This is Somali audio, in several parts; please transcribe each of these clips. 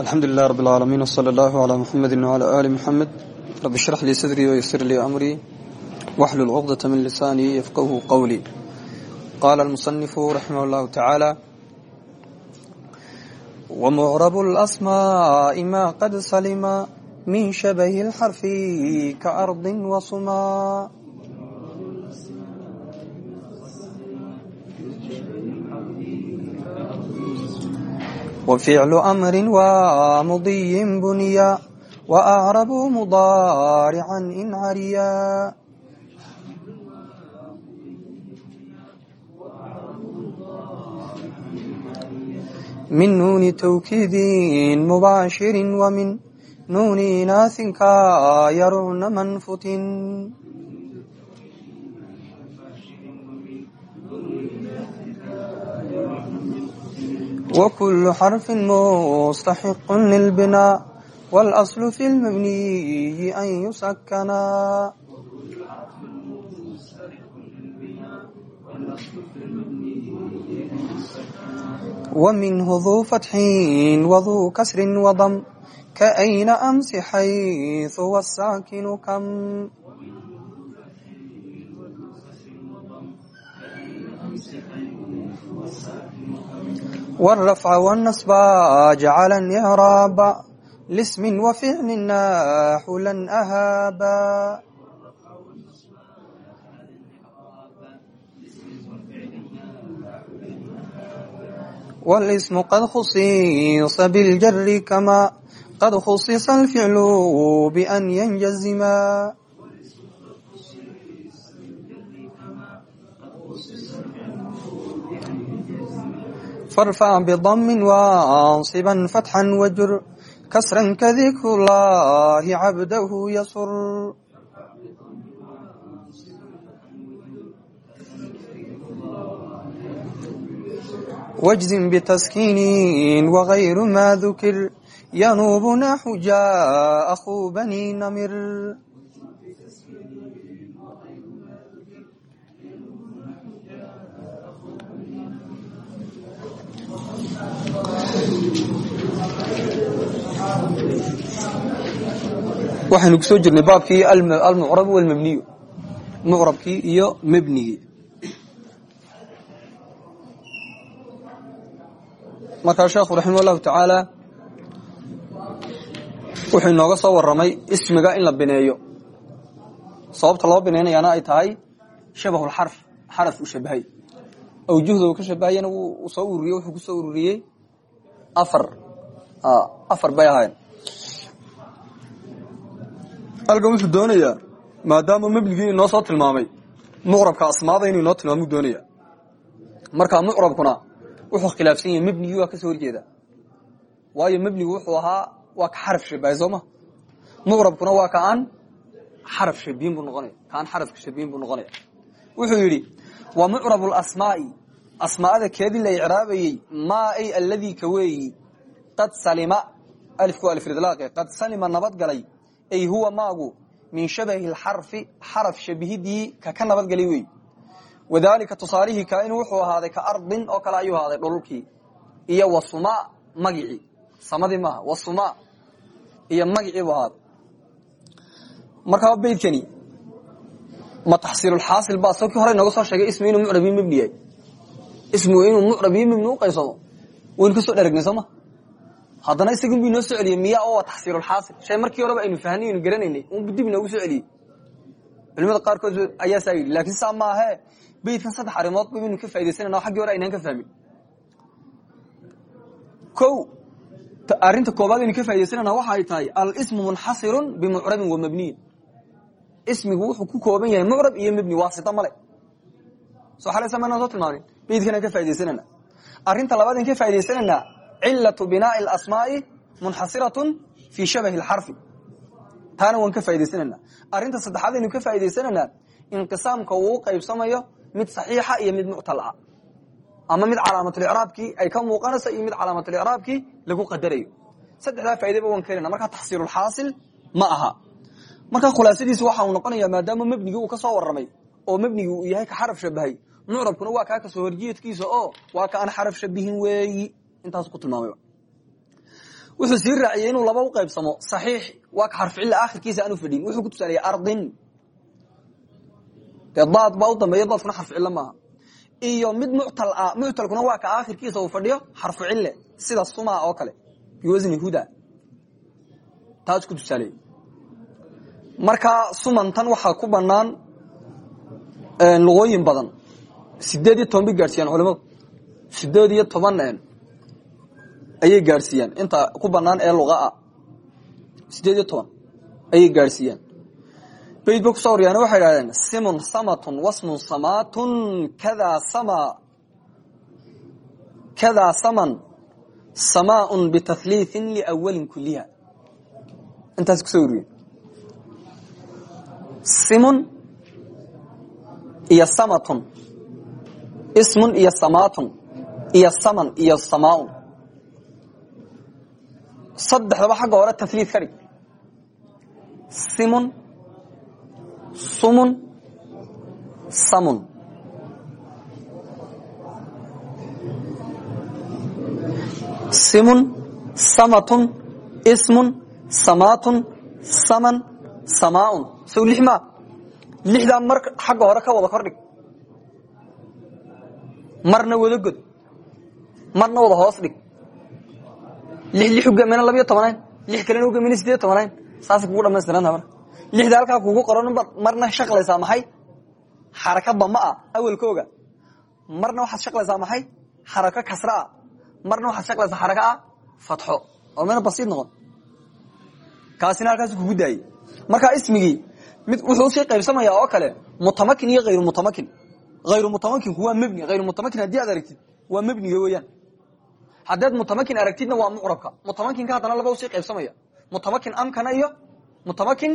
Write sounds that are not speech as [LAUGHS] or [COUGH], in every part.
alxamdu lilah rab alcaalamiin wsala allahu calaa muxamedi wcalaa aali muxamed rabi shrax lii sadrii waysir lii amrii waxlul cuqdata min lisaanii yafqahu qowlii qaala almusanifu raximah allahu tacaala wmucrabu alasmaai ma qad salima min shabahi alxarfi kaardin wasuma وفعل أمر ومضي بنيا وأعرب مضارعا إن عريا من نون توكيد مباشر ومن نون ناث كايرون منفت وكل حرف مستحق للبناء والأصل في المبني أن يسكنا ومنه ذو فتح وذو كسر وضم كأين أمس حيث والساكن كم والرفع والنصب جعلا إعرابا لاسم وفعل ناحو لن أهابا والاسم قد خصيص بالجر كما قد خصص الفعل بأن ينجزما فارفع بضم وانصبا فتحا وجر كسرا كذكر الله عبده يصر واجزم بتسكين وغير ما ذكر ينوب نحو جاء أخو بني نمر waxaynu ku soo jirnay baabkii almucrab walmabniyu mucrabkii iyo mebnigii markaa sheekhu raximah allahu tacaala wuxuu inooga soo warramay ismiga in la bineeyo. Sababta loo binaynayaana ay tahay shabahulxarf xaraf uu shabahay awjuhda ka shabahayana wuu soo ururiyey wuxuu ku soo ururiyey afar afar bay ahayn. Halkan wuxuu doonayaa maadaama mebnigii inoo soo tilmaamay mucrabka asmaada inuu inoo tilmaamuu doonaya marka mucrabkuna wuxuu khilaafsan yahay mebnigii waa ka soo horjeeda. Waayo mebnigu wuxuu ahaa waa ka xaraf shabahay sooma waa ka aan xaraf shabihin buu noqonaya ka aan xarafka shabihin buu wuxuu yidhi wa mucrab asmaai asmaada keedii la icraabayey maa ay alladii ka weeyi? Qad salima. Alifku alifridlaaqe qad salima nabadgalay ay huwa maagu? Min shabahi lxarfi xaraf shabihidii ka ka nabadgelay wey wadaalika tusaalihii kaa inuu wuxuu ahaaday ka ardin oo kale ayuu ahaaday dhulkii. Iyo wasuma magicii samadii maaha wasuma iyo magicii buu ahaaday. Markaa beydkani ma taxsiilulxaasil baa soo kii hore inooga soo sheegay ismi inuu mucrab iyo mebni yahay ismigu inuu mucrab iyo mebni u qaybsamo waynu ka soo dheragnay sooma haddana isagun bu inoo soo celiyey miya oo taxsiilulxaasil shay markii horeba aynu fahnay aynu garanaynay unbu dib inoogu soo celiyey. Culimada qaarkood ayaa saa yidhi laakiin saa maahe beydkan saddex arrimood ba baynu ka faidaysanana xaggii hore aynaan ka fahmin. Ko arrinta koobaad aynu ka faidaysanana waxa ay tahay alismu munxasirun bimucrabin wa mabniyin ismigu wuxuu ku kooban yahay mucrab iyo mebni waasita male soo xalaysa maynaan beydkanaan ka faidaysanana arrinta labaad an ka faidaysanana cilatu binaa'i alasmaa'i munxasiratun fii shabahi alxarfi taana waan ka faa'idaysanayna arrinta saddexaad aynu ka faa'idaysanaynaa inqisaamka uu qaybsamayo mid saxiixa iyo mid muctal ah. Ama mid calaamatulicraabkii ay ka muuqanayso iyo mid calaamatulicraabkii lagu qadarayo. Saddexdaa faa'idaba waan keenayna markaa taxsiilulxaasil ma aha. Markaa khulaasadiisu waxa uu noqonaya maadaama mebnigii uu ka soo warramay oo mebnigii uu yahay ka xaraf shabahay mucrabkuna waa kaa ka soo horjeedkiisa oo waa ka aan xaraf shabihin weeyi. Intaas ku tilmaamay wuxuu sii raaciyey inuu laba u qaybsamo saxiix. Waa ka xarficilla aakhirkiisa aanu fadhin. Wuxuu ku tusaaleeyey ardin. Dee baa u dambeeya daadkuna xarficillo maaha. Iyo mid muctal ah muctalkuna waa ka aakhirkiisa uu fadhiyo xarfu cille. Sida suma oo kale. Biwasni huda. Taas ku tusaaleeyey marka sumantan waxaa ku banaan luqooyin badan sideed iyo toban bay gaadhsiiyaan culimadu sideed iyo toban ayay gaadhsiiyaan inta ku banaan ee luqaa sideed iyo toban ayay gaadhsiiyaan bayd ba kuso horyaana waxay idhahdeen simun samatun wasmun samatun kadaa sama kadaa saman samaaun bitahliithin liawalin kuliha intaas ku soo wariye simun iyo samatun ismun iyo samatun iyo saman iyo samaaun. Saddexdaba xagga hore tahliid ka dhig simun sumun samun. Simun samatun ismun samaatun saman samaaun. Sow lix maa lixdaa mar xagga hore ka wada kordhig marna wada god marna wada hoos dhig. Lix ugamina labiyo tobanayn lix kalena ugamina sideed tobanayn kugu qoran marna shaqlaysaa maxay? Xaraka dama ah awelkooga. Marna waxaad shaqlaysaa maxay? Xarako kasra ah. Marna waxaad shaqlaysaa xaraka ah? Fatxo. Oo mayna basiid noqon. Kaasina halkaas kugu daayey markaa ismigii mid wuxuu u sii qaybsamaya oo kale mutamakin iyo hayru mutamakin hayru mutamakinku waa mebni hayru mutamakin haddii aad aragtid waa mebniga weeyaan haddaad mutamakin aragtidna waa mucrabka mutamakinka haddana laba u sii qaybsamaya mutamakin amkana iyo mutamakin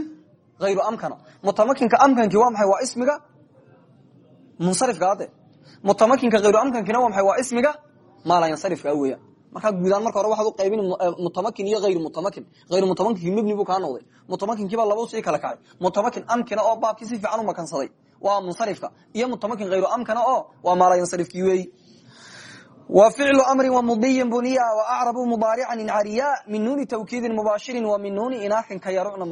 hayru amkana mutamakinka amkanki waa maxay waa ismiga munsarifka ade mutamakinka hayru amkankina waa maxay waa ismiga maalayansarifka weeyaan markaa guudaan marka hore waxaad u qaybin mutamakin iyo hayru mutamakin hayru mutamakinkii mebni buu kaa noqday mutamakinkiibaa laba u sii kala kacay mutamakin amkina oo baabkii si fiican u makansaday waa munsarifka. Iyo mutamakin hayru amkana oo waa maalayansarifkii weeyi wa ficlu amrin wamudiyin buniya waacrabu mudaarican incariya min nuuni tawkiidin mubaashirin wa min nuuni inaakin ka yarucna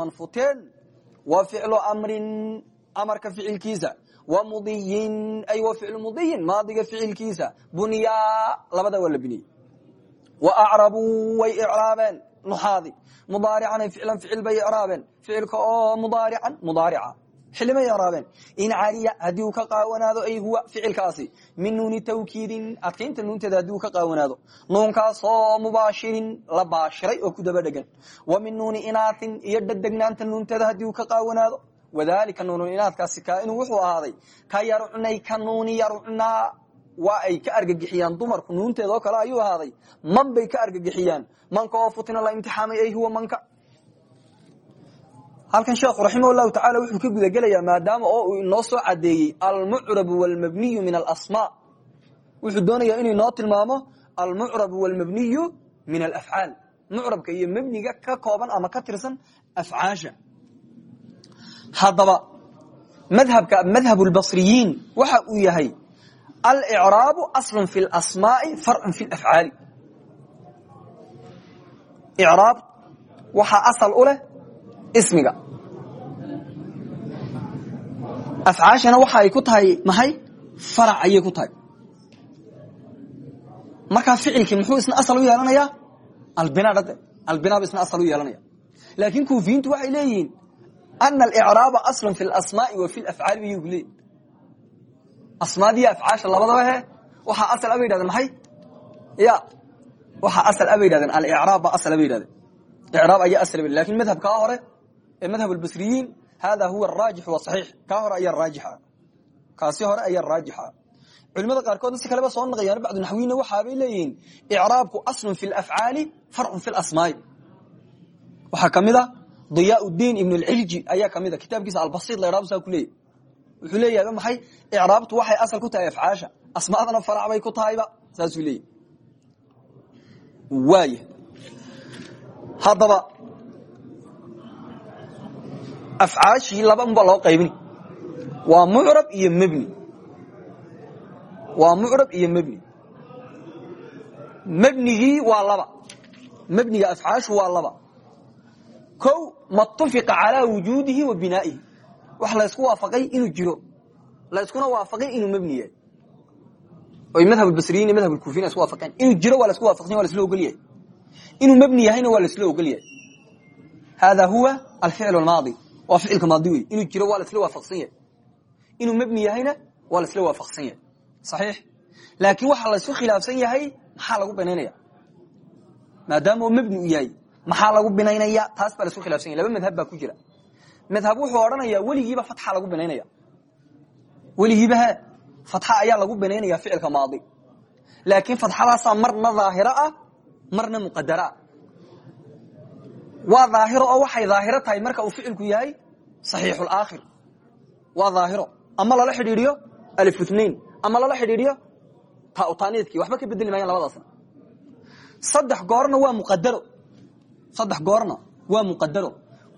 wa ficlu amrin amarka ficilkiisa wa mudiyin ay wa ficlu mudiyin maadiga ficilkiisa buniya labada waa la wa acrabuu way icraabeen nuxaadi. Mudaarican ay ficlan ficil bay icraabeen ficilka oo mudaarican mudaarica xillimay icraabeen in cariya haddii uu ka qaawanaado ay huwa ficilkaasi. Min nuuni tawkiidin adkaynta nuunteeda haddii uu ka qaawanaado. Nuunkaasoo mubaashirin la baashiray oo ku daba dhegan wa min nuuni inaatin iyo dhadegnaanta nuunteeda haddii uu ka qaawanaado. Wadalika nuunu inaadkaasi kaainu wuxuu ahaaday ka yarucnay ka nuuni yarucnaa. Waa ay ka argagixiyaan dumarku nuunteeda oo kale ayuu ahaaday man bay ka argagixiyaan. Manka oo futina la imtixaamay ay huwa manka halkan sheekhu raximah llahu tacala wuxuu ka gudagelayaa maadaama oo uu inoo soo cadeeyey almucrabu walmabniyu min alasmaa wuxuu doonayaa inuu inoo tilmaamo almucrabu walmabniyu min alafcaal mucrabka iyo mebniga ka kooban ama ka tirsan afcaasha haddaba madhabka madhab lbasriyiin waxa uu yahay alcraabu aslu fi lasmaai farcun fi lafcaali icraab waxaa asal u leh ismiga. Afcaashana waxa ay ku tahay maxay? Farac ayay ku tahay. Markaa ficilkii muxuu isna asal u yeelanayaa albina dhade albinaaba isna asal u yeelanaya. Laakin kuufiyiintu waxay leeyihiin ana alicraaba aslu fi lasmaai wa fi lafcaali bay ku leeyihiin asmaadiyo afcaasha labadaba he waxaa asal a bay yidhahdeen ya waxaa asal a bay yidhahdeen. Alicraab asal a bay yidhahdeen. Icraab ayaa asal ba laakiin madhabkaa hore ee madhab albasriyiin hada huwa araajix wasaxiix kaa hore ayaa raajixa kaasi hore ayaa raajixa culimada qaarkoodna si kaleba soo naqayaan bacdu naxwiyina waxaabay leeyihiin icraabku aslun fi lafcaali farcun fi lasmaai waxaa ka mid a diyaa diin ibn lcilji ayaa ka mid a kitaabkiisa albasiid la ydhahdo saa ku leeyahy wuxuu leeyahay maxay icraabtu waxay asal ku tahay afcaasha asmaadana farac bay ku tahayba saasuu leeyahy waaya haddaba afcaashii laba unbaa loo qaybini waa mucrab iyo mebni waa mucrab iyo mebni mebnigii waa laba mebniga afcaashu waa laba o matufiqa calaa wujuudihi wa binaa'ihi wax laysku waafaqay inuu jiro layskuna waafaqay inuu mebni yahay oy madhab basriyin iyo madhab kufiyin isku waafaqeen inuu jiro waa lasku waafaqsan wa ogol yahay inuu mebni yahayna waa lasla ogol yahay hada huwa waa ficilka maadi wey inuu jiro waa lasla waafaqsan yahay. Inuu mebni yahayna waa lasla waafaqsan yahay. Saxiix. Laakiin waxaa laysku khilaafsan yahay maxaa lagu binaynaya maadaama uu mebni u yahay maxaa lagu binaynaya taas baa lasku khilafsan yahy laba madhab baa ku jira. Madhab wuxuu odhanaya weligiiba fatxa lagu binaynaya weligiiba he fatxa ayaa lagu binaynaya ficilka maadi. Laakiin fatxadaasaa marna daahiro ah marna muqadara waa daahiro oo waxay daahiro tahay marka uu ficilku yahay saxiixulaakhir waa daahiro. Ama lala xidhiidhiyo alifutnain ama lala xidhiidhiyo tautaniidkii waxba ka bedeli maayaan labadaasna saddex goorna waa muqadaro saddex goorna waa muqadaro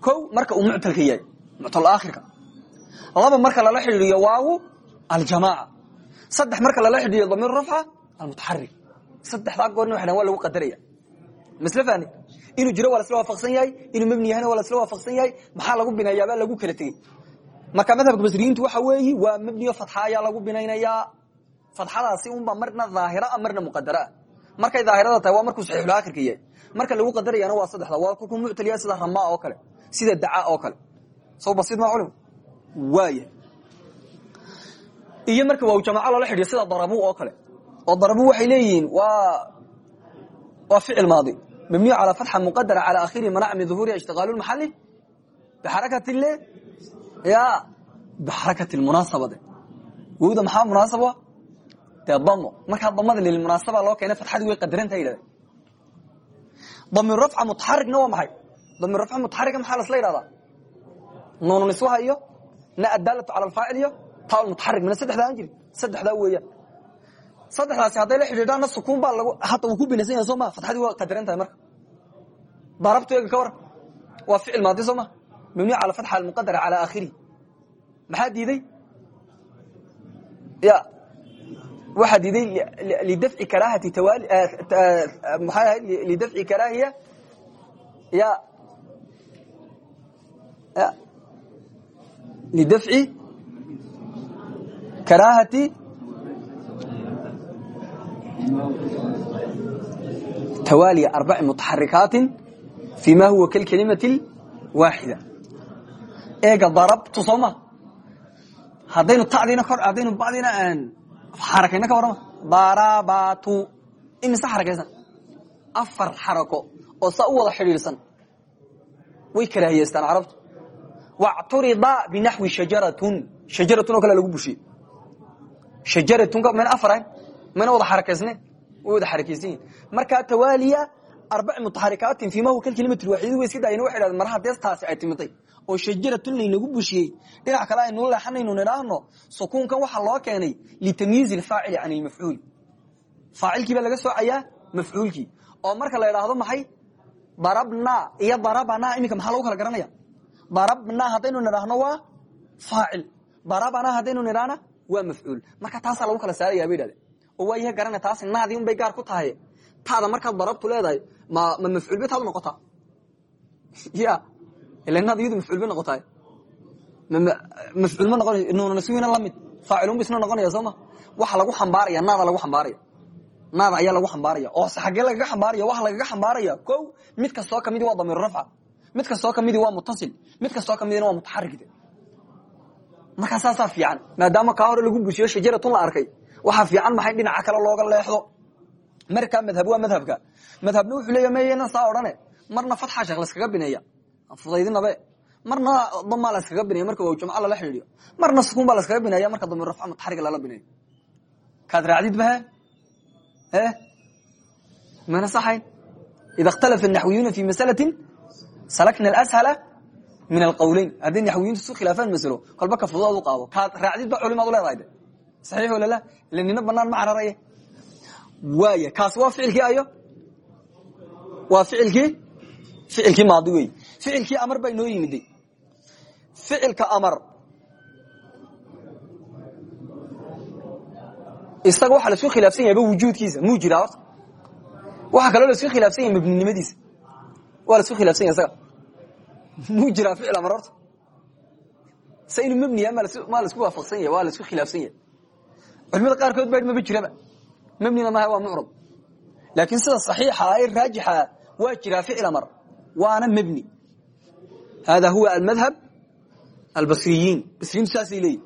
ko marka uu muctalka yahay muctalaakhirka laba marka lala xidhiidhiyo waawu aljamaaca. Saddex marka lala xidhiidhiyo damiir rafca almutaxarik saddexdaa goorna waxay waa lagu qadaraya masle inuu jiro waa lasla waafaqsan yahay inuu mebni yahayna waa lasla waafaqsan yahay maxaa lagu binayaabaa lagu kala tegey. Marka madhabka basriyiintu waxa weeyi waa mebniyo fatxa ayaa lagu binaynayaa. Fatxadaasi unba marna daahira marna muqadara markay daahirada tahay waa markuu saxiixulaakhirka yahay. Marka lagu qadarayana waa saddexda waa ku muctaliya sida ramaa oo kale sida daca oo kale. Sow basiid ma culim waaya iyo marka waaw jamaaco lala xidhiyo sida darabu oo kale. Oo darabu waxay leeyihiin waa waa ficil maadi mabniyu calaa fatxa muqadara calaa akhiri manac min duhuuriha ishtiqaalu lmaxali bixarakati le ya bixarakati lmunaasabade wowda maxaa munaasab dee damo markaa damada lilmunaasaba loo keenay fatxadii way qadaranta yidhahda damiir rafca mutaxarigna waa maxay damiir rafca mutaxariga maxaa lasla yidhahdaa nuunu niswaha iyo na adaalatu cala alfaacil iyo taa mutaxarig mina saddexdaa aan jirin saddexdaa weeyaan saddexdaasi hadday la xidhiidhaana sukuun baa lagu hata wuu ku binaysan yahay soo ma fatxadii waa qadaran tahay marka. Darabtu eega ka waran waa ficil maadi soo ma. Mabniy cala fatxa almuqadara cala aakhiri. Maxaa diiday? Ya waxaa diiday lidafci karaahati tawaali maxay ahayd? Lidafci karaahiya. Ya ya lidafci karaahati tawaali arbaci mutaxarikaatin fi ma huwa kalkelimati waaxida eega darabtu soo ma haddaynu tadiina kor haddaynu badiina xarakayna ka warrama darabatu imise xarakaysan afar xarako oo saa u wada xidhiidhsan way karaahiyeystaan carabtu wacturida binaxwi shajaratun shajaratun oo kale lagu bushiyey shajaratun mayna mayna wada xarakaysnayn way wada xarakaysan yihiin markaa tawaaliya arbaci mutaxarikaatin fii ma huwa kalkelimati waaxidin way iska daayeen. Waxay dhahdeen mar hadeestaasi ay timitay oo shajaratun laynagu dhinac kale aynu leexanaynu nidhaahno sukuunkan waxaa loo keenay litamyiizi alfaacili can ilmafcuuli faacilkii baa laga soocayaa mafcuulkii. Oo marka la idhaahdo maxay? Darabna iyo darabana iminka maxaa lagu kala garanaya? Darabna haddaynu nidhaahno waa faacil. Darabana haddaynu nidhaahna waa mafcuul. Marka taasaa lagu kala saaraya bay oo waa yaha garana taasi naadii un bay gaar ku tahay. Taada markaad darabtu leedahay ma ma mafcuul bay taadu noqotaa. Ya ila naad iyadu mafcuul bay noqotaay mafcuul ma noqonayo nuunaswina la mid. Faacilun ba isna noqonaya soo ma? Waxa lagu xambaaraya naada lagu xambaaraya. Naada ayaa lagu xambaaraya. Oo xaggee lagaga xambaaraya waxa lagaga xambaaraya. Ko mid kastoo kamidi waa damiir rafca. Mid kastoo kamidi waa mutasil mid kastoo kamidina waa mutaxarig markaa saasaa fiican maadaama kaa hore lagu bushiyo shajaratun la arkay waxaa fiican maxay dhinaca kale looga leexdo? Markaa madhab waa madhabka. Madhabna wuxuu leeya meyna saa odhane. Marna fatxa sheekh laskaga bineeya fudaydinabe marna damaa laskaga bineeya marka waa jumco lala xidhiidiyo marna sukuun baa laskaga bineeya marka damir rafca mutaxariga lala bineeyo kaad raacdid bahe e mana saxayn ida ikhtalafa naxwiyuuna fi masalatin salakna alshala min alqawleyn hadday naxwiyintu su khilaafaan masalo kolba ka fududaad u qaado. Kaad raacdid ba culimaad u leedahay de saxiix walala ila nina banaan ma cararaye. Waaya kaasi waa ficilkii ayo? Waa ficilkii? Ficilkii maadi wey ficilkii amar baa inoo yimiday ficilka amar. Isaga waxaa la isku khilaafsan yahayba wujuudkiisa muu jiraa horta waxaa kaloo la isku khilaafsan yahay mabninimadiisa waa la isku khilaafsan yahy isaga. Muu jiraa ficil amar horta? Se inuu mebniya maa la isku waafaqsan yahy waa la isku khilaafsan yahay culimada qaarkood ba maba jiraba mebnina maha waa mucrab. Laakiin sida saxiixa ee raajixa waa jiraa ficil amar waana mebni hada huwa almadhab albasriyiin basriyiintu saasay leeyihiin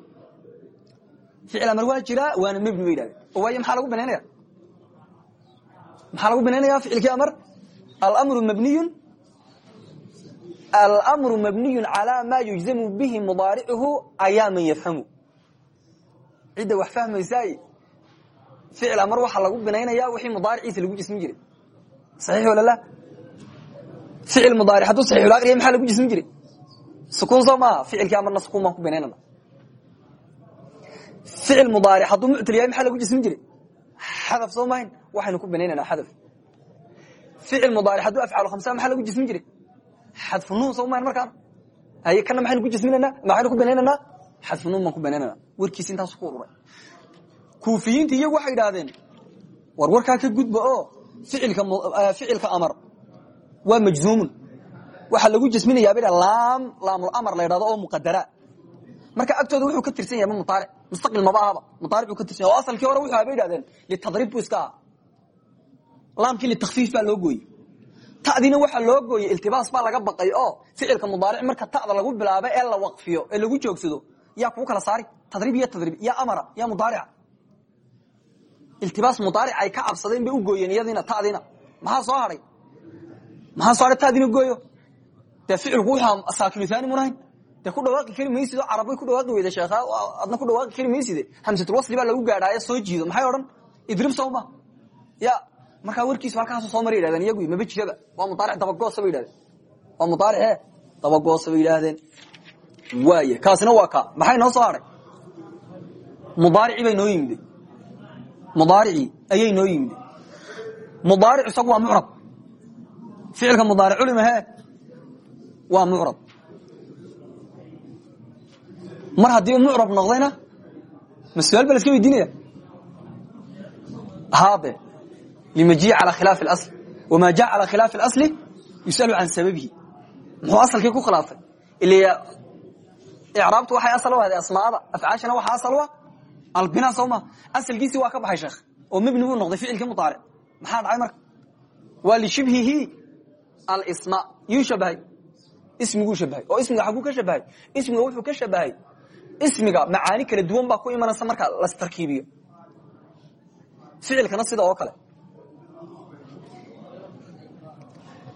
ficil waa jiraa waana mebni bay oo waayo maxaa lagu banaynaya maxaa lagu banaynaya ficilkii amar? Almru mabniyun almru mabniyu calaa maa yujzamu bihi mudaaricuhu ayaa yafhamu cidda wax fahmaysaay ficil amar waxaa lagu binaynaya wixii mudaariciisa lagu jismin jiray. Saxiix wala la? Ficil mudaaric hadduu saxiixulaqriya maxaa lagu jismin jiray? Sukuun soo maaha ficilkii amarna sukuun baan ku binaynana ficil mudaaric hadduu muctal yahay maxaa lagu jismin jiray? Xadaf soo mahayn waxaynu ku binaynana xadaf. Ficil mudaaric hadduu afcaal khamsa maxaa lagu jismin jiray? Xadfu nuun soo mahayn markaana haye kana maxaynu ku jisminanaa maxaynu ku binaynanaa xadfu nuun baan ku binaynana warkiisi intaasu ku ururay. Kuufiyiinta iyagu waxay idhaahdeen war warkaa ka gudba oo ficilka amar. Waa majzuumun. Waxaa lagu jasminayaa ba laam laamlamar la ydhahdo oo muqadara marka agtooda wuxuu ka tirsan yahay ma mustaqil maba ahaba muaaric buu ka tirsan yahy oo asalkii hore wuxu aha bay idhahdeen litadriib buu iska aha laamkii baa loo gooyey. Ta'diina waxaa loo gooyey iltibaas baa laga baqay oo ficilka mudaaric marka ta'da lagu bilaabo ee la waqfiyo ee lagu joogsado yaa kuu kala saari tadriib iyo tadriib ya amara ya mudaarica iltibaas mudaaric ay ka cabsadeen bay u gooyeen iyadiina tadiina maxaa soo haay maxaa soo haay tadiina gooyo dee ficilku wuxuu saakinuthani munahayn dee ku dhawaaqi kari maysid oo carabay ku dhawaaqi weyda sheekha adna ku dhawaaqi kari mayside hamsatulwasli baa lagu gaadhaaye soo jiido maxay odhan idrib sawma ya markaa warkiisu halkaasu soo mara yidhahdeen iyagu maba jiraba waa mudaaric dabagoosa bay yidhahdeen waa mudaaric dabagoosa bay yidhaahdeen waay kaasina waa ka. Maxay noo soo hahay mudaarici bay noo yimide mudaaricii ayay noo yimide mudaaric isagu waa mucrab. Ficilka mudaariculmahe waa mucrab. Mar haddiiba mucrab noqdayna mas'aal ba laska weydiinaya. Haabe limaji calaa khilaaf اasl wama ja calaa khilaaf اasli yusalu can sababihi. Muxuu asalkii ku khilaafay? Il icraabtu waxay asal u ahday asmaada afcaashana waxa asal u ah albina soo ma asalkiisii waa ka baxay sheekh oo mebni buu noqday ficilkii mudaaric maxaa dhacay marka waa lishibhihi alsma yuu shabahay ismiguu shabahay oo ismiga xaguu ka shabahay ismiga wuxuu ka shabahay ismiga macaani kala duwan baa ku imanaysa marka lastarkiibiyo ficilkana sida oo kale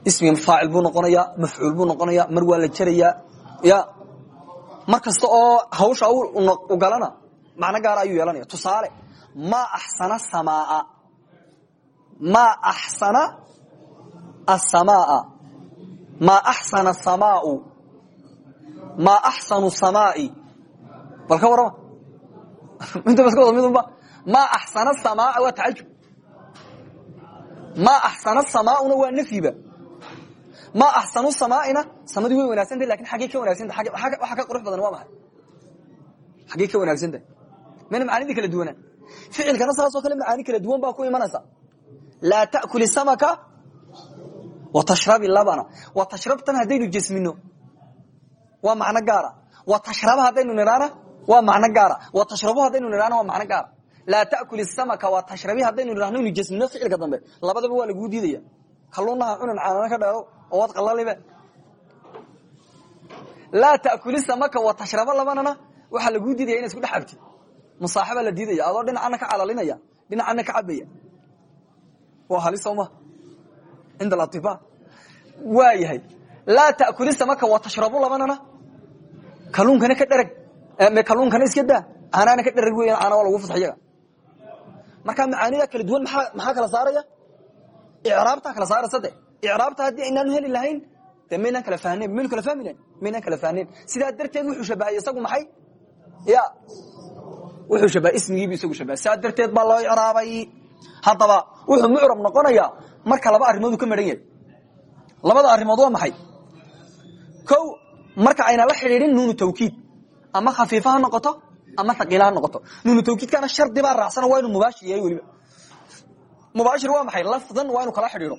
ismiga faacil buu noqonayaa mafcuul buu noqonayaa mar waa la jerayaa ya mar oo hawsha galana macno gaara ayuu yeelanaya tusaale maa axsana samaa maa axsana asamaa maa axsana samaau. Maa axsanu samaai. Bal ka warrama [LAUGHS] inta ba iska wada midunba maa axsana samaa waa tacajub. Maa axsana samaauna waa nafyiba ma axsanu samaaina. Samadii way wanaagsantah laakiin xaggey ka wanagsanta waxa ka qurux badan waa maay xaggey ka wanaagsantahay mayna macaanidii kala duwanaan. Ficilkana saasoo kale macaani kala duwan baa ku imanaysa. Laa ta'kuli samaka wa tashrabi labana. Wa tashrabtan haddaynu jesmino waa macno gaara. Wa tashraba haddaynu nidhaana waa macno gaara. Wa tashrabo haddaynu nidhaana waa macno gaara. Laa ta'kuli samaka wa tashrabi haddaynu nidhahno inu jesmino ficilka dambe. Labadaba waa laguu diidaya kalluunaha cunan caanana ka dheero oo waad qalalibe. Laa ta'kuli samaka wa tashraba labanana. Waxaa laguu diidaya ina isku dhex cabtid musaaxabaa la diidaya adoo dhinacana ka calalinaya dhinacana ka cabaya. Waa halis soo ma cinda alatiba waa yahay. Laa ta'kuli samaka wa tashrabu labanana. Kalluunkana ka dherag kalluunkana iska daa. Caanaana ka dherag weyan caana waa lagu fusx iyaga marka macaanida kala duwan maxaa kala saaraya? Icraabtaa kala saaraysa de icraabta haddii aynaanu heli lahayn de kala fahnayn maynu kala fahmi lahayn kala fahnayn sidaa darteed wuxuu shabahay isagu maxay ya wuxuu shabahay ismigiibu isagu shabahay sidaa darteed baa loo icraabay haddaba wuxuu mucrab noqonayaa marka laba arrimood ka maran yahay labada arrimood waa maxay ko marka ayna la xidhiidhin nuunu tawkiid ama khafiifa ha noqoto ama haqiila ha noqoto nuunu tawkiidkana shardi baa raacsana waa inuu mubaashir yahay weliba mubaashir waa maxay lafdan waa inu kala xidhiidho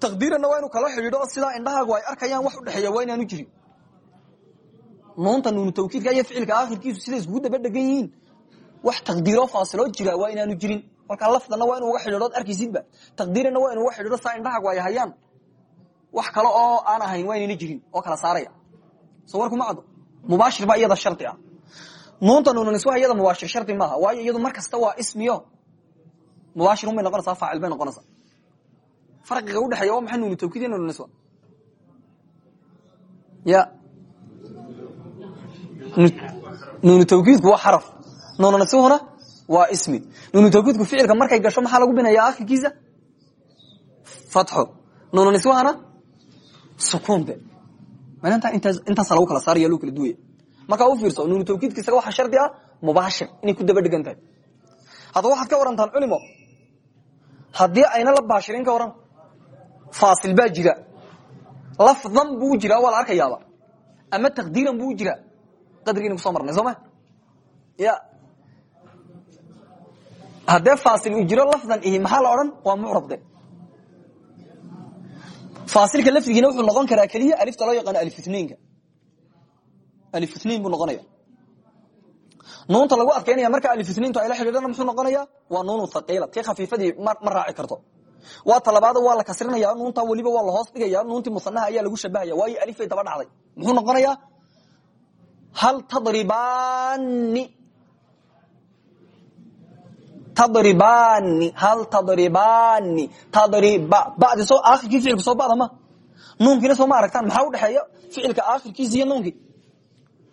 taqdiiranna waa kala xidhiidho oo sidaa indhahaagu ay arkayaan wax udhexeeya waa inaanu jirin. Nuunta nuunu tawkiidka iyo ficilka aakhirkiisu siday iskugu daba dhegan yihiin. Wax taqdiiroo faasiloo jira waa jirin. Kolkaa lafdana waa uga xidhiidhood arkaysidba taqdiiranna waa inu uga xidhiidho saa indhahaagu ay hayaan. Wax kale oo aan ahayn waa jirin oo kala saaraya. Soo warkuma caddo. Mubaashir ba iyada shardi ah. Nuunta nuunaniswaha iyada mubaashir shardi maaha. Waayo iyadu mar waa ismiyo. Mubaashirun bay noqonaysaa faacil bay noqonaysaa farqiga udhexeeya waa maxay nuunu tawkiid iyo nuunaniswa ya. Nuunu tawkiidku waa xaraf. Nuunaniswahuna waa ismi. Nuunu tawkiidku ficilka markay gasho maxaa lagu binaya akhirkiisa fatxo nuunaniswahana sukuunde malinta intaas intaasa lagu kala saaraya loo kala duwaya markaa u fiirso nuunu tawkiidka isaga waxaa shardi ah mubaashir. Inay ku daba dhegan tahay. Haddaba waxaad ka warantaan culimo. Haddii ayna la baashirin ka waran faasil baa jira lafdan buu u jiraa waa la arkayaaba ama taqdiiran buu u jiraa qadrigiina kuso marnay soo ma ya haddee faasil uu jiro lafdan ihi maxaa la odhan waa mucrab de faasilka lafdigiina wuxuu noqon karaa keliya alifta loo yaqaano alifitnainka alifitnain buu noqonaya nuunta lagu adkaynaya marka alifitnaintu ayla xidhiidhana muxuu noqonaya waa nuunu thaqiila tii khafiifadii ma raaci karto waa talabaada waa la kasrinaya nuunta weliba waa lahoos dhigaya nuuntii musanaha ayaa lagu shabahaya waayo alifay daba dhacday. Muxuu noqonayaa? Hal tadribani tadribani hal tadribani tadriba badi soo aakhirkii ficilka soo bada nuunkiina soo ma aragtaan maxaa udhexeeya ficilka aakhirkiisa iyo nuunkii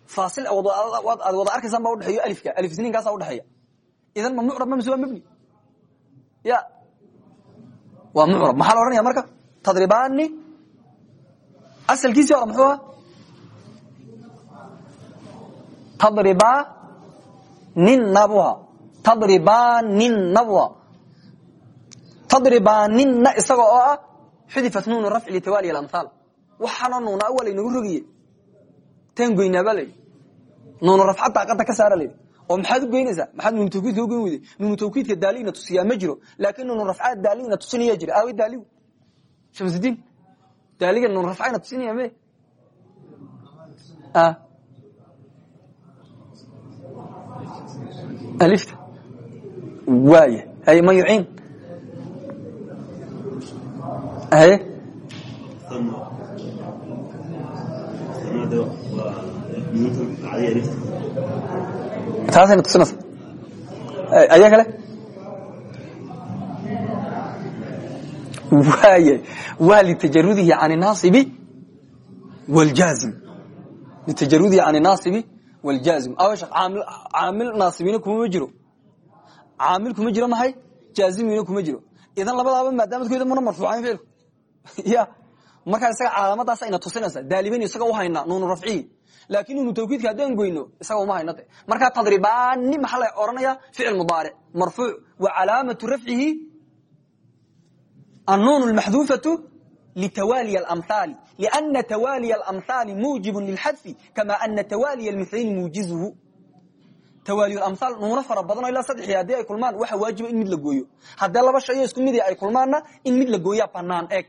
faasil aad wada arkaysaan baa udhexeeyo alifka alifisniinkaasa udhexeeya idan ma mucrab ma mise waa mebni ya waa mucrab. Maxaa la odhanaya marka? Tadribani asalkiisii hore muxuu aha tadriba ninna buha tadribanina buha tadribanina isaga oo ah xudifat nuunu rafci litawaali alamhaal waxaana nuuna waa laynagu rogiye. Taan goynaa baa layidhi nuunu rafca daaqada ka saara oo maxaad u goynaysaa maxaad nuunu tawkiidka u goyn weyday? Nuunu tawkiidka daaliina tusiyaa ma jiro laakin nuunu rafcaa daaliina tusinaya jira. Aawe daaligu shamsudiin daaliga nuunu rafcana tusinaya me alifta waaya haye man yuciin. Haye taasayna tusinaysa ayaa kale? Waa litajarudihi can naasibi wljaazim litajarudihi can naasibi wljaazim awsha caamil naasibiina kumama jiro. Caamil kuma jiro maxay jaazimiina kuma jiro. Idan labadaaba maadaamad muna marfuucayn ficilku [LAUGHS] ya markaa isaga calaamadaas ayna tusinaysa daaliban isaga uhaynaa nuunu rafcihi laakin inu tawkiidka haddaan goyno isaga uma hayno de markaa tadribaani maxaa la ohanaya ficil mudaaric marfuuc wa calaamatu rafcihi annuun lmaxduufatu litawaaliy alamhaali lana tawaaliya alamhaali muujibun lilxadfi kamaa ana tawaaliya almihlayni muujizuhu tawaaliyalamhaal nuuno fara badanoo ilaa saddexi haddii ay kulmaan waxa waajiba in mid la gooyo haddee laba shayo isku mid ay kulmaanna in mid la gooyaa banaan eeg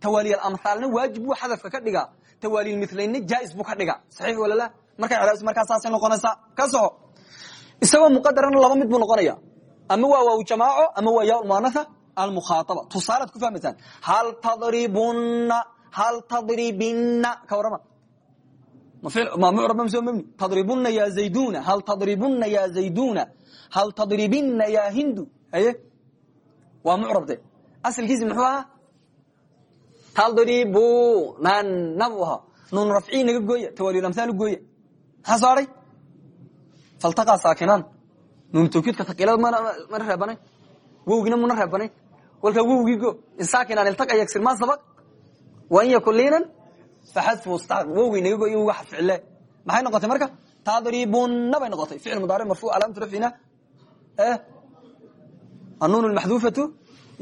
tawaaliyalamhaalna waajib buu xadafka ka dhigaa tawaaliilmilayn jaais buu ka dhiga saii walala marka markaa saasay noqonaysaa. Ka soco isagoo muqadarana laba mid buu noqonaya ama waa waaw jamaaco ama waa yaa muanaa almukhaaaba tusaalaad ku fahmaysaan hal tadribunna hal tadribinna. Ka warama tadribuna ya ayduna hal tadribuna ya zayduna hal tadribinna ya hindu. Haye? Waa mucrabde asalkiisi muxuu ahaa tadribu man nabha nuun rafci naga gooya tawaalilamaal gooya maxaa saaray faltaa saakinaan nuun tawkiidka tailada mana reebanayn wowgina muna reebanayn walkaa wowgiigo insaakinaan iltaa yagsir ma sabaq. Wa in yakun liinan faxadfu mustaar wowgii naga goy wax ficile maxay noqotay marka? Tadribunna bay noqotay. Ficil mudaaric marfuuc calaamatu rafcina eh? annuun almaxduufatu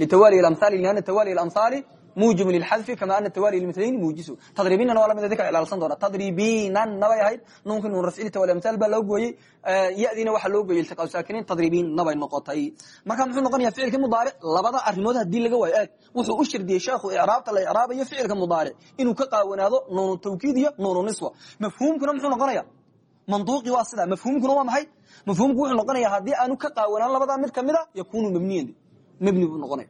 litawaali amhaali liana tawaali amhaali muujib lilxadfi kama ana tawali lmitlayn muujisu tadriibinana waa la mid idinka ilaalsan doona tadriibinanna bay ahayd nuunkii nuun rafcili tawali amsaal baa loo gooyey yadiina waxaa loo gooyey iltiqaa saakiniin tadriibinna bay noqotay marka muxuu noqonaya ficilkii mudaaric labada arrimood haddii laga waayo eeg wuxuu u shardiyey sheekhu icraabta la icraabayo ficilka mudaaric inuu ka qaawanaado nuunu tawkiid iyo nuunu niswa mafhuumkuna muxuu noqonaya manduuqi waa sida mafhuumkuna waa maxay mafhuumku wuxuu noqonaya haddii aanu ka qaawanaan labadaa mid kamida yakunu mabniyan mebni buu noqonaya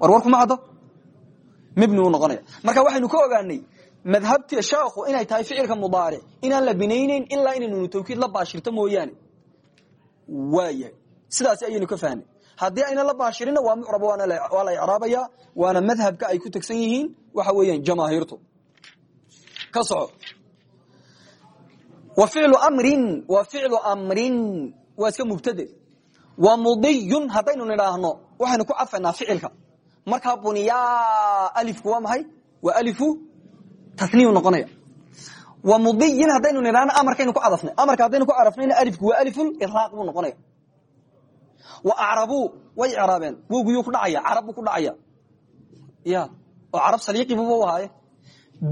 war warkuma caddo mebni buu noqonaya marka waxaynu ka ogaanay madhabti sheekhu inay tahay ficilka mudaaric inaan la binayneyn ilaa inay nuunu tawkiid la baashirto mooyaane. Waayahay sidaasi ayaynu ka fahnay haddii ayna la baashirinna waa mucrab waa la icraabaya waana madhabka ay ku tegsan yihiin waxa weeyaan jamaahiirtu. Ka wa ficlu mrin wa ficlu amrin waa iska mubtade. Wa mudiyun haddaynu nidhaahno waxaynu ku cadfaynaa ficilka markaa buniyaa alifku waa maxay? Waa alifu tasniyu noqonaya. Wa mudiyin haddaynu nidhaahno amarkaynu ku cadafnay amarka haddaynu ku cadafnayna alifku waa aliful iraaq buu noqonaya. Wa acrabuu way icraabeen. Ku dhacaya carab ku dhacaya. Ya oo carab saliiqibuba u ahaaye.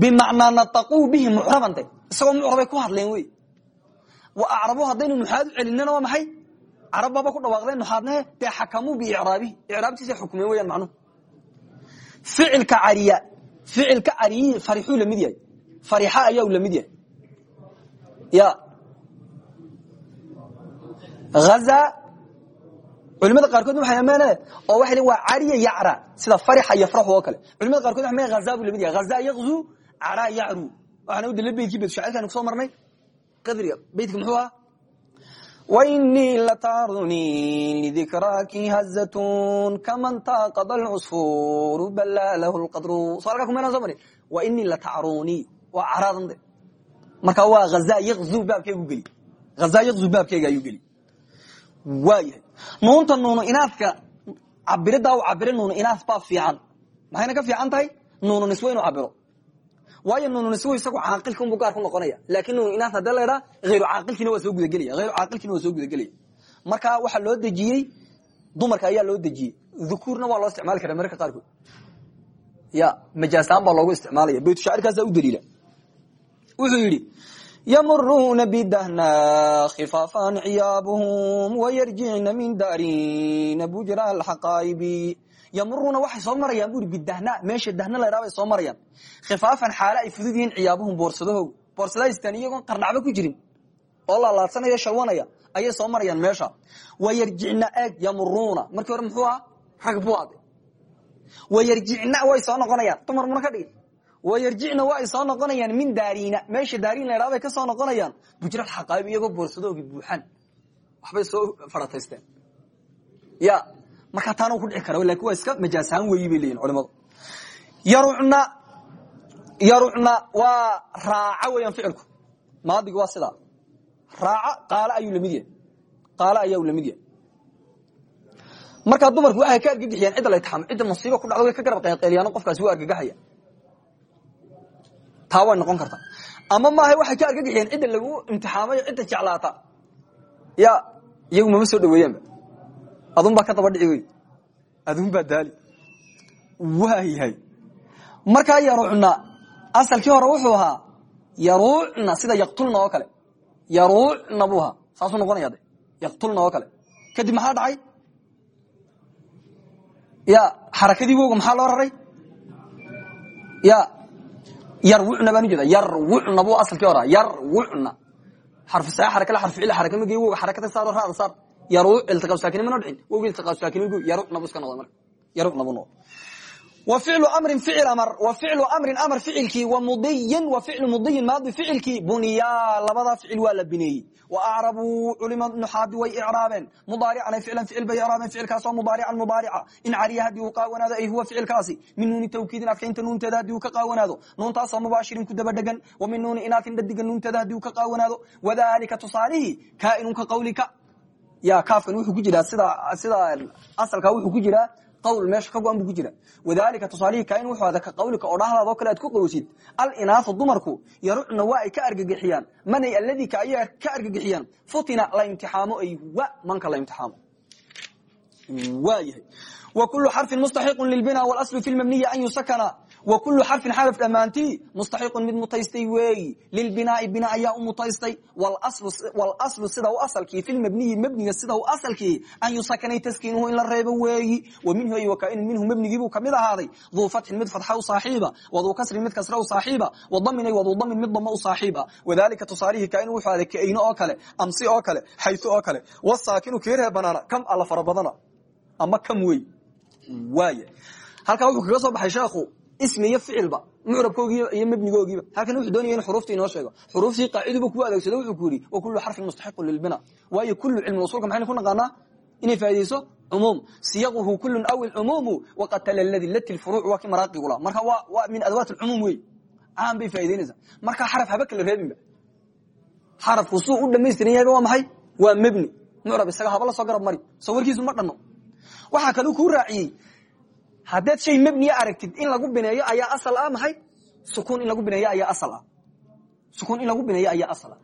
Bimacnaa nataquu bihi mucrabante isagoo mucrabay ku hadleen wey. Wa acrabu haddaynu nuxaad u celinana waa maxay? Baaba ku dhawaaqdeen nuxaadne dee xakamuu biicraabihi icraabtiisa xukmeen weyaan macnuhu ficilka cariya ficilka cariyi farixuu la mid yahay. Farixa ayaa u la mid yahay. Ya. Hazaa culimada qaarkood waxay ameen oo waxay waa cariya yacra sida farixa yafraxu oo kale. Culimada qaarkood waxay hazaa buu la mid yahay. Hazaa yaqzu cara yacru. Waxaana u dala beydkii bedshaacirkaanu ku soo marnay. Qadriga beydka muxuu ahaa hazatun kaman taaqada lcusfuuru balaa lahu lqadru so halkaa kumaynaan soo marin wainii lataarunii waa caraadande marka waa hazaa yaqzu baabkeegu geli. Hazaa yaqzu baabkeega ayuu geli. Waayahay nuunta nuunu inaadka cabiridaa u cabira nuunu inaas baa fiican. Maxayna ka fiican tahay? Nuunu niswe inuu cabiro waayo nuunu niswe isagu caaqilka unbu gaar ku noqonaya laakin nuunu inaas haddii laydhaa hayru waa soo gudagelaya hayru caaqilkiina waa soo gudagelaya marka waxaa loo dejiyey dumarka ayaa loo dejiyey dhukuurna waa loo isticmaali karaa mararka qaarkood ya majaasaan baa loogu isticmaalaya baytushaacirkaasa u daliila wuxuu yidhi ymuruuna bidahna khifaafan ciyaabuhum wayarjicna min daarina bujra alxaqaa'ibi yamuruuna waxay soo marayaan buri bidahna meesha dahna la ydhaa bay soo marayaan. Khifaafan xaale ay fudud yihiin ciyaabuhum boorsadahoog boorsadahaystaan iyagoon qarnacba ku jirin oo laalaadsanaya shalwanaya ayay soo marayaan meesha. Wayarjicna eeg yamuruuna markii hore muxuu aha rag buu ade wayarjicna way soo noqonayaan. Dumar muna ka dhigin. Wayarjicna ay soo noqonayaan min daarina. Meesha daarin la ydhaa bay ka soo noqonayaan. Bujral xaqaayib iyagoo boorsadoogi buuxan. Waxbay soo farataysteen ya markaa taana ku dhici kara laakiin waa iska majaasahaan weeyi bay leyihin culimadu yarucna yarucna waa raaca weeyaan ficilku. Maadigu waa sidaa. Raaca qaala ayuu la mid yahay. Qaala ayaa u la mid yahay. Markaa dumarku waxay ka argagixiyaan cidda la itixaamo cidda musiiba ku dhacda way ka garab qeylqeyliyaan qofkaasi wuu argagaxaya taa way noqon karta. Ama maaha waxay ka argagixiyeen cidda lagu imtixaamayo cidda jeclaata. Ya iyagu mama soo dhaweeyaanba adun baa ka daba dhici wey adun baa daali. Waayahay markaa yaruucna asalkii hore wuxuu ahaa yaruucna sida yaqtulna oo kale. Yaruucna buu ahaa. Saasuu noqonaya de yaqtulna oo kale. Kadib maxaa dhacay? Ya xarakadii woga maxaa loo raray? Ya yarwucna baan ujeeda yarwucna buu asalkii hora yarwucna. Xarfu saa xaraka la xarfu cila xaraka woga xarakata saaro raada saar ficlu amrin amar ficilkii mudiyin wa ficlu mudiyin maadi ficilkii buniyaa labadaa ficil waa la bineeyey. Wa acrabuu culima nuxaadi way icraabeen mudaarican ay ficlan ficil bay icraabeen ficilkaasoo mudaarican mudaarica. In cariya haddii uu ay huwa ficilkaasi min nuuni tawkiidin adkaynta nuunteeda haddii uu ka qaawanaado. Nuuntaasoo mubaashirin ku daba dhegan. Wa min nuuni inaatin dhadiga nuunteeda haddii uu ka qaawanaado. Wadalika tusaalihii kaainun ka qawlika ya kaafkan wuxuu ku jiraa sida sida asalkaa wuxuu ku jiraa qawl meesha ka go-an buu ku jira. Wadalika tusaalihii kaain wuxuu ada ka qawlika oo dhahdaad oo kale aad ku qawsid alinaasa dumarku yarucna waa ay ka argagixiyaan. Manay alladii ka ayay ka argagixiyaan. Futina la imtixaamo ay wa manka la imtixaamo. Waayahay wa kulu xarfin mustaxiqu lilbina wاlaslu fi lmabniyi an yusakana wa kulu xarfin xaraf dhammaantii mustaxiqun mid mutaystay weeyi lilbinaai bina ayaa u mutaystay. Wاlaslu sida u asalkii fi lmabniyi mebniga sida u asalkii. An yusakanay taskiinuhu in la reebo weeyi wa minhu ay wakainu minhu mebnigiibuu ka mid ahaaday. Duu fatxin mid fatxa u saaxiiba waduu kasrin mid kasra u saaxiiba wadaminay waduu damin mid dama u saaxiiba. Wadalika tusaalihii kainu wuxuu aday kaayno oo kale amsi oo kale xaysu oo kale. Wasaakinu kii reer banaana kam alla fara badana? Ama kam wey? Waay halkaa wuxuu kaga soo baxay sheekhu ismi iyo ficilba mucrabkoogiiba iyo mebnigoogiiba halkan wuxuu doonaya in xuruufta inoo sheego. Xuruuftii qaaciduba ku adeegsado wuxuu ku yidhi wa kullu xarfin mustaxiqun lilbina waayo kullu cilmi usulka maxaynu ku naqaanaa? Inay faa'idayso cumuum. Siyaquhu kullun aw ilcumuumu waqatala ladi lati lfuruuc waa kii maraaqigula marka waa min adawaat alcumuum wey. Caan bay faa'idaynaysaa marka xaraf haba kala reebinba xarafku suu u dhamaystiran yahayba waa maxay? Waa mebni mucrab isaga haba la soo garab mari. Soo warkiisu ma dhanno. Waxaa kaluu kuu raaciyey haddaad shay mebniya aragtid in lagu bineeyo ayaa asal ah maxay? Sukuun in lagu bineeyo ayaa asal ah. Sukuun in lagu bineeyo ayaa asal ah.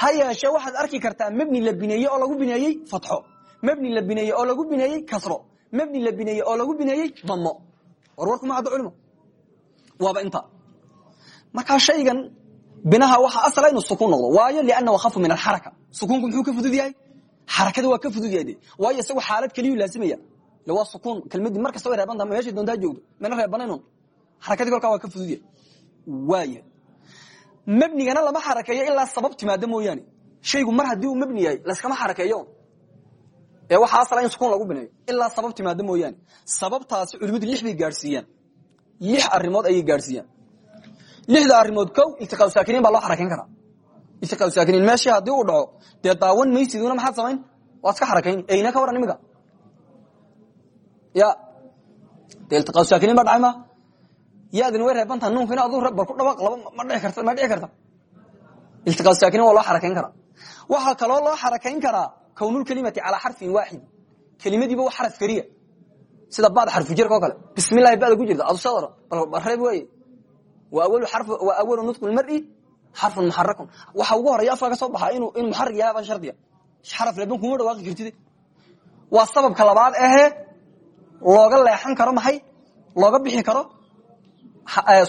Ha yeeshee waxaad arki kartaa mebni la bineeye oo lagu bineeyey fatxo. Mebni la bineeye oo lagu bineeyey kasro. Mebni la bineeye oo lagu bineeyey damo war warkuma caddo culimo? Waaba inta. Markaa shaygan binaha waxaa asala inuu sukuun noqdo. Waayo liannahu akhafu min alxaraka sukuunku muxuu ka fudud yahay xarakada waa ka fudud yahay waayo isagu xaalad keliyu laasimaya waa sukuun kelmadii mar kasta way reebanta meeshay doontaa joogto mana reebanaynun xarakadii waa ka fudud yahay waaya mebnigana lama xarakeeyo ilaa sabab timaado mooyaane shaygu mar haddii uu mebni yahay laskama xarakeeyo ee waxaa asala in sukuun lagu bineeyo ilaa sabab timaado mooyaane sababtaasi culimadu lix bay gaadhsiiyaan lix arimood ayay gaadhsiiyaan lixda arimood kow iltiqaa saakiniin baa loo xarakeyn karaa iltiqaa saakiniin meeshii haddii uu dhaco dee maysiduna maxaad samayn waad iska xarakayni eyna ka waran imiga ya. Saakiniin baa dhacay ma yaadina way reebantaha nuunkina aduu bar ku dhawaaq laba ma ma dhici karta iltiqaa saakiniin waa loo xarakeyn karaa waxaa kaloo loo xarakeyn karaa kownulkelimati calaa xarfin waaxid kelimadiiba waa xaraf keliya sida baad xarfu jirka oo kale. Bismillahi bada ku jirta adu sadar bal reeb weeye waa awalu nutqu lmari xarfun muxarakun waxa ugu horeya afka ka soo baxaa in muxarik yahay baa shardiya. Xaraf reeban kuma dhawaaqi kartid waa sababka labaad ahee looga leexan karo maxay? looga bixi karo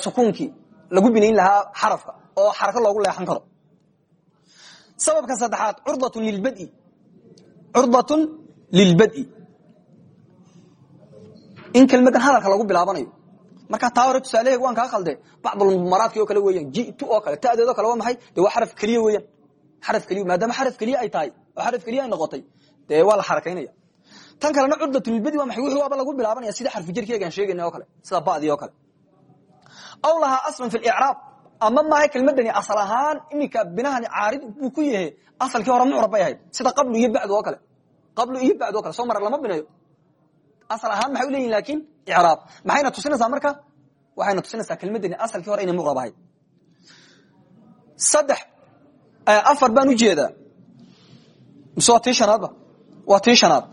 sukuunkii. lagu binayn lahaa xarafka oo xarako loogu leexan karo. Sababka saddexaad curdatun lilbadi curdatun lilbadi in kelmadan hadalka lagu bilaabanayo. Markaa taa hore tusaaleheeg waan kaa khalde bacdulmaraadki oo kale weeyaan jitu oo kale tadeed kale waa maxay? De waa xaraf keliya weeyaan. Xaraf keliya maadaama xaraf keliya ay tahay oo xaraf keliya ay noqotay dee waa la xarakaynaya tan kalena curdatulbadi waa maxay? Wixii waaba lagu bilaabanaya sida xarfu jirkeegaan sheegayna oo kale sida ba'dii oo kale. Aw lahaa aslan fi licraab ama maaha kelmadani asal ahaan iminka binahani caarid buu ku yahay asalkii hore mucrab bay ahayd sida qablu iyo bacdu oo kale. Qablu iyo bacdu o kale soo marar lama bineeyo asal ahaan maxay u leeyihiin laakiin icraab maxayna tusinaysaa marka? Waxayna tusinaysaa kelmadani asalkii hore inay mucrab ahayd. Saddex afar baan u jeedaa. Mise waa tii shanaadba waa tii shanaad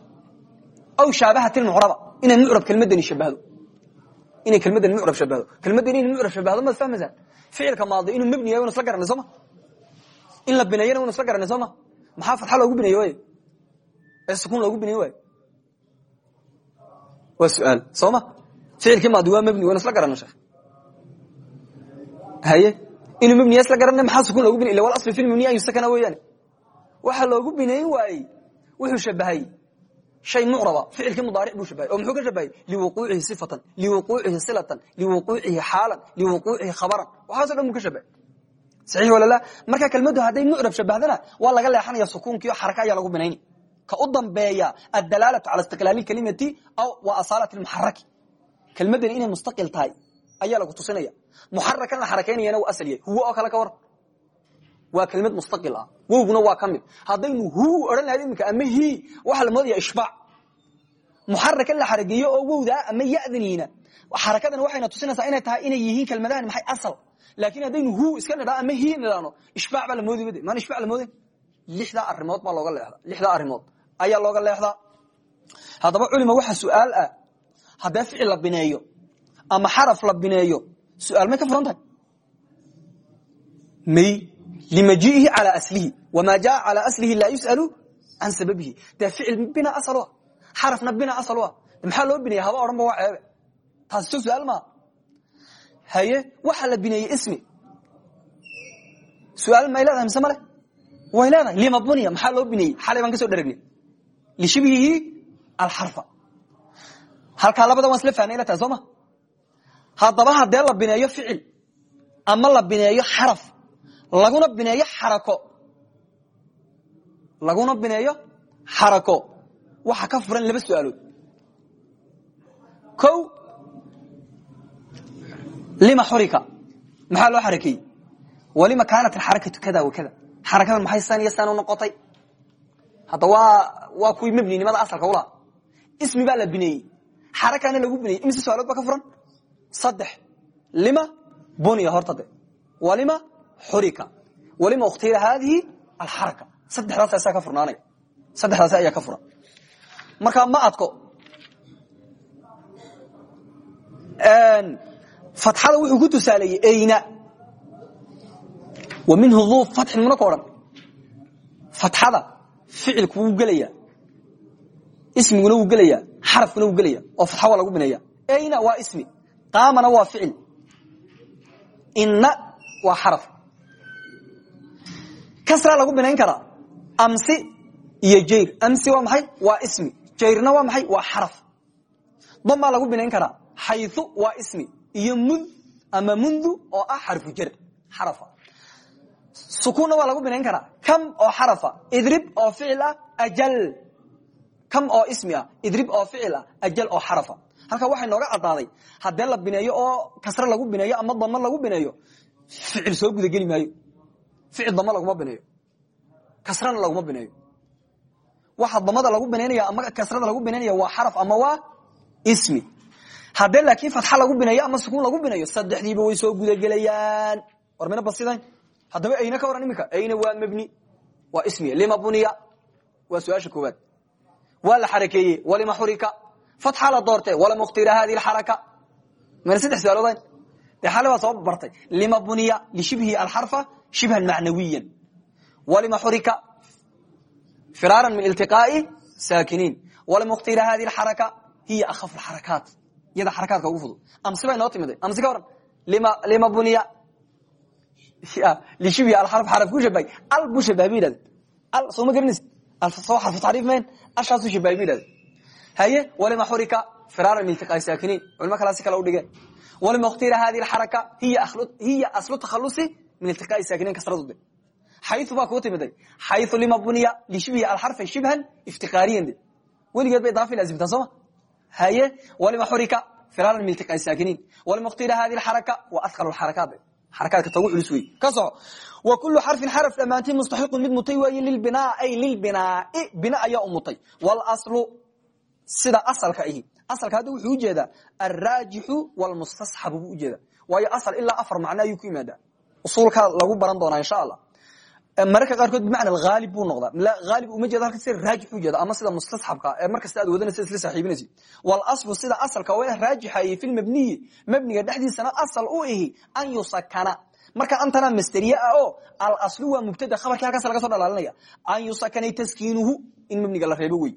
aw shaabahatil mucraba inay mucrab kelmadani shabahdo inay kelmadani mucrab shabahdo kelmadani inay mucrab shabahdo maad fahmaysaan ficilka maadi inuu mebni yahay waynu isla garanay sooma in la bineeyana waynu isla garanay sooma maxaa fatxa loogu bineeye waay ee sukuun loogu bineeye waayo waa suaal sooma ficilkii maadi waa mebni waynu isla garana sheekh haye inuu mebniya isla garana maxaa sukuun loogu biney illa wal asli fi lmebniya an yustakana weeyaane waxa loogu bineyn waayey wuxuu shabahay shay mucraba ficilkii mudaaric buu shabahay oo muxuu ka shabahay liwuquucihi sifatan liwuquucihi silatan liwuquucihi xaalan liwuquucihi khabaran waxaaso dhan buu ka shabahay saxiix walala marka kelmaddu hadday mucrab shabahdana waa laga leexanaya sukuunkiio xaraka ayaa lagu binayni ka u dambeeya addalaalatu cala istiqlaali kelimati aw wa asaalati lmuxaraki kelmaddani inay mustaqil tahay ayaa lagu tusinaya muxarakan la xarakaynayana waa asal yahay huwo oo kale ka waran waa kelmad mustaqil ah. Wowguna waa ka mid. Haddaynu hu odhan lahayd iminka ama hi waxaa la moodaya ishbaac muxarakan la xarageeyo oo wowdaa ama yadaniina xarakadan waxayna tusinaysaa inay tahay inay yihiin kelmadahan maxay asal. Laakiin haddaynu hu iska nidhaa ama hi nidhaano ishbaac baa la bade maan ishbaac la lixdaa arimood baa looga leexdaa. Lixdaa arrimood. Ayaa looga leexdaa. Haddaba culima waxaa su'aal ah. Haddee ficil la ama xaraf la bineeyo su'aal ka furan may limajiihi calaa aslihi wamaa jaa calaa aslihi laa yus'alu can sababihi dee ficil bina asal u ah xarafna bina asal u ah maxaa loo bineeyey haba odhan ba waa ceebe taasi so su'aal maa haye waxaa la bineeyey ismi su'aal may leedahay mise male way leedahay lima bunya maxaa loo bineeyey xalay baan ka soo dharagnay lishibhihi alxarfa halkaa labada waan isla fahnay ila tahay soo ma haddaba haddee la bineeyo ficil ama la bineeyo xaraf laguna bineeyo xarako. Laguna bineeyo xarako. Waxa ka furan laba su'aalood. O lima xurika. Maxaa loo xarakeeyey walima kaanat axarakatu kada. Wakada xarakadan maxay san iyo u noqotay? Hadda waa waa kuwii mebninimada asalka ulaha ismi baa la bineeyey. Xarakana lagu bineeyey. Imise su'aalood ka furan? Saddex. Lima bunya horta walima xurika. Walima ukhtira hadihi alxaraka. Saddexdaas asaa ka furnaanaya saddexdaas ayaa ka furan marka ma adko. Fatxada wuxuu ku tusaaleeyey eyna wa minhu duu fatxin muna ka odhan. Fatxada ficilku wuu gelaya ismiguna wuu gelaya xarafkuna wuu gelaya oo fatxa waa lagu bineeya eyna waa ismi. Qaamana waa ficil. Inna waa xaraf kasraa lagu binayn karaa amsi iyo jayr. Amsi waa maxay? Waa ismi. Jayrna waa maxay? Waa xaraf. Damaa lagu binayn karaa xayu waa ismi. Iyo mud ama mundu oo ah xarfu jar xarafa. Sukuunna waa lagu binayn karaa kam oo xarafa. Idrib oo ficil ah ajal. Kam oo ismi ah. Idrib oo ficil ah ajal oo xarafa. Halkaa waxay nooga cadaaday. Haddee la bineeyo oo kasre lagu bineeyo ama damo lagu bineeyo ficil soo gudageli ficil damo laguma bineeyo. Kasrana laguma bineeyo. Waxa damada lagu binaynaya ama kasrada lagu binaynaya waa xaraf ama waa ismi. Haddee laakiin fatxa lagu bineeyo ama sukuun lagu bineeyo saddexdiiba way soo gudagelayaan. War mina basidan haddaba ayna ka waran iminka ayna waa mebni waa ismiya lima buniya? Waa su'aasha koowaad. Waa la xarakeeye walima xurika? Fatxa la doorte walama ukhtira hadi alxaraka mana saddex su'aaloodan dee xale baa soo bartay. Lima buniya lishibhi alxarfa shibhan macnawiyan. Walima xurika firaaran min iltiqaa'i saakiniin. Walama ukhtira hadi alxaraka hiya akhafu alxarakaat iyada xarakaadka ugu fudud. Amsi bay noo timiday amsi ka waran lima buniya lishibhi alxarf xaraf ku shabahay. Al buu shabahay bu yidhahde al soo ma garanaysid soo xarfu tacriif mayn? Ashaasuu shabahay bu yidhahde haye walima xurika firaaran min iltiqaa'i saakiniin. Culimo kalaa si kale u dhigeen walima ukhtira hadi alxaraka hiya aslu takhalusi min iltiqaa'i saakiniin kasradu de xayu baa kuu timiday xayu lima buniya lishibhi alxarfa shibhan iftiqaariyan de weligeed bay daafi laazimtaa sooma haye walima xurika firaaran min iltiqaa'i saakiniin walima ukhtira hadi alxaraka wa athqal alxarakaat xarakaadka togu culus wey ka soco wa kulu xarfin xaraf dhammaantiin mustaxiqun mid mutay weeye lilbinaa ay lilbinaai bina ayaa u mutay wاlaslu sida asalka ihi asalka hadda wuxuu u jeedaa alraajixu wlmustasxabu buu ujeeda waayo asal ilaa afar macno ayuu ku yimaadaa. Usuulkaa lagu baran doonaa insha allah. Mararka qaarkood bimacna haalib buu noqdaa. Haalib uma jeeda halka sida raajix ujeeda ama sida mustasxabka ee markasta aad wadanaysa isla saaxiibinaysid walaslu sida asalka waa raajixayey fi lmabniyi mabniga dhexdiisana asal u ihi an yusakana. Marka antana masteriye ah oo alaslu waa mubtada khabarkii halkaas laga soo dhalaalinaya. An yusakanay taskiinuhu in mabniga la reebo wey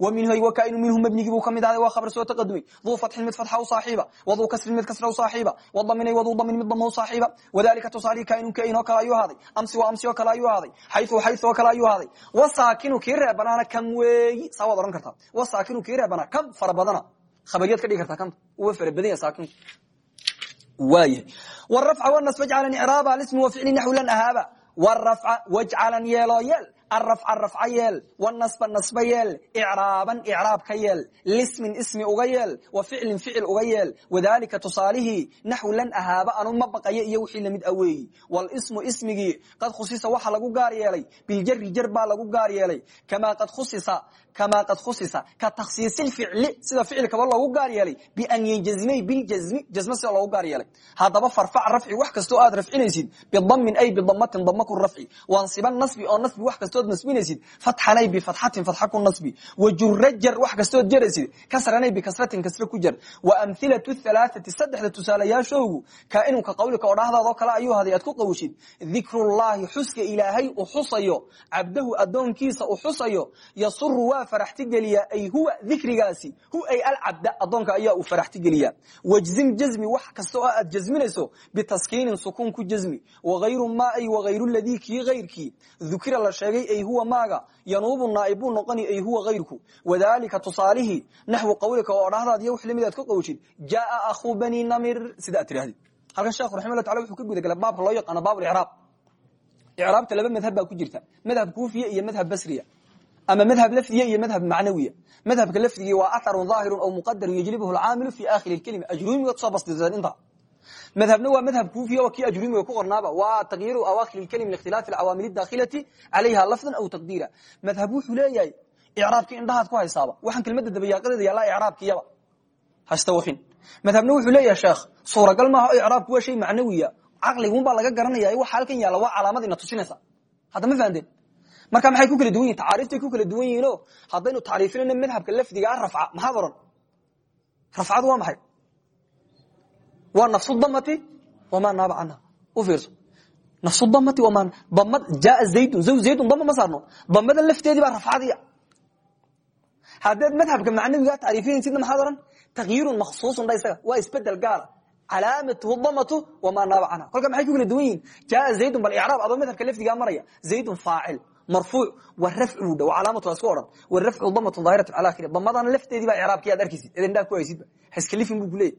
minhu wakainu minhu mabnigii buu ka mid ahday waa khabar soo taqadumay duu fatxin mid fatxa u saaxiiba waduu kasrin mid kasra u saaxiiba wadaminay waduu damin mid dama u saaxiiba wadalika tusaalihi kainun kain oo kale ayuu ahaaday amsi waa amsi oo kale ayuu ahaaday xayu xayu oo kale ayuu ahaaday wasaakinu kii reebanaana kam weeyi saa waad odhan kartaa wasaakinu kii reebanaa kam fara badana khabariyaad ka dhigi kartaa kanta uwa fara badan yahay saakinku waayahay wrafca wnasb jcalan icraaba lismi wa ficli naxwi lan ahaaba wrafca wajcalan yeeloo yeel arafca rafca yeel. Wanasba nasba yeel. Icraaban icraab ka yeel. Lismin ismi uga yeel. Wa ficlin ficil uga yeel. Wadalika tusaalihii naxw lan ahaaba anu ma baqayo iyo wixii la mid aweeyi walismu ismigii qad khusisa waxa lagu gaar yeelay. Biljari jar baa lagu gaar yeelay. Kamaa qad khusisa kamaa qad khusisa ka takhsiisi ficli sida ficilkaba loogu gaar yeelay bian yanjazimay biljazmi jazme sida loogu gaar yeelay haddaba farfac rafci wax kastoo aad rafcinaysid bidamin ay bidamatin dama ku rafci wansiban nasbi oo nasbi wax kasto kastood nasbinaysid fatxanay bifatxatin fatxa ku nasbi wajura jar wax kastood jaraysid kasranay bikasratin kasre ku jar wa amhilatu halaaثati saddexda tusaalayaashoogu kaainun ka qawlika oo dhahdaadoo kale ayuu aad ku qawshid dikrullaahi xuska ilaahay u xusayo cabdahu adoonkiisa u xusayo yasuru waa faraxtigeliyaa ay huwa dikrigaasi hu ay alcabda adoonka ayaa uu faraxtigeliyaa wajzim jazmi wax kasta oo aad jazminayso bitaskiinin sukuun ku jazmi. Waayru ma ay waayru ladii kii ayrkii dukira la sheegay ay huwa maaga. Yanuubu naaib buu noqoni ay huwa ayrku wadalika tusaalihii naxwu qawlika oo dhahdaad iyo wix la mid aad ku qawshid jaaa akhuu bani namir sida aad tirahdid halkan sheekhu raximah taala wuxuu ka guda galay baabka loo yaqaano baab icraab. Icraabta laba madhab baa ku jirta. Madhab kuufiya iyo madhab basriya ama madhab lafdiga iyo madhab macnawiya madhabka lafdigii waa aharun aahiru aw muqadaru yejlibuhu caamilu fi akhiri kelima ajrumiga ku soo basdirseen inta madhabna waa madhab kuufiya waa kii ajrumiga ku qornaaba waa taqyiru awaakir kelima likhtilaafi acawaamil dakhilati calayha lafdan aw taqdiira madhab wuxuu leeyahay icraabkii indhahaad ku haysaaba waxaan kelmada dabayaaqadeeda yaallaa icraabkiyaba hastawafin madhabna wuxuu leeyahay sheekh suuragal maaha oo icraabku waa shay macnawiya caqligunbaa laga garanaya waxa halkan yaalla waa calaamad ina tusinaysa hadda ma fahanteen marka maxay ku kala duwan yihiin tacaariiftay ku kala duwan yihiino haddaynu tacriifinayno madhabka lafdiga ah rafca maxaad oran rafcadu waa maxay? Waa nafsu damati wamaa naaba canha. U fiirso. Nafsu damati wamaa damad jaa zaydun zaw zaydun dama ma saarno. Damada lafteedii baa rafcadiya. Haddaad madhabka macnawigaa tacriifinaysidna maxaad oran takyirun makhsuusun dha isaga. Waa isbeddel gaala calaamatuhu damatu wamaa naaba canha. Kolka maxay ku kala duwan yihiin jaa zaydun bal icraab adoo madhabka lafdigaa maraya. Zaydun faacil marfuuc warafcu dha calaamatu isku odhan warafcu damatu daahiratu cala akhiri damadana lafteedii baa icraabkii aad arkaysid eed indhaha ku haysidba haskalifin buu kuleeyahy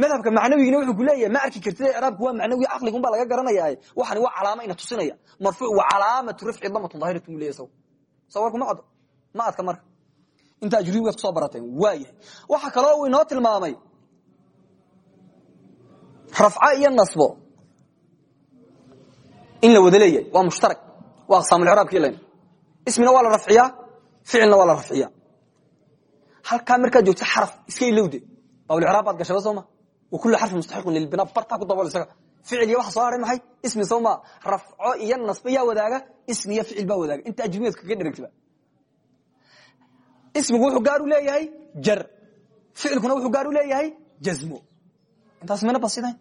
madhabka macnawigina wuxuu kuleeyahay ma arki kartid icraabku waa macnawi caqligun baa laga garanaya waxani waa calaamo ina tusinaya marfuuc wa calaamatu rafci damatu daahiratu buu leeyahy soo warku ma cado ma adka marka. Inta ajrubigaad ku soo barateen waayahay waxa kaloo uu inoo tilmaamay rafca iyo nasbo in la wada leeyahay waa mushtarak waa aqsaamulcraabki len ismina waa la rafciyaa ficilna waa la rafciyaa. Halkaa markaad joogto xaraf iska ilowde baabulcraab baad gashaba sooma wa kullu xarfin mustaxiqun lilbina bartaa ku dabol isaga. Ficil iyo waxa soo haray maxay? Ismi sooma rafco iyo nasbo yaa wadaaga ismi iyo ficil baa wadaaga. Inta ajrubigaad kaga dheragtiba ismigu wuxuu gaar u leeyahay jar. Ficilkuna wuxuu gaar u leeyahay jazmo intaas mina basidayn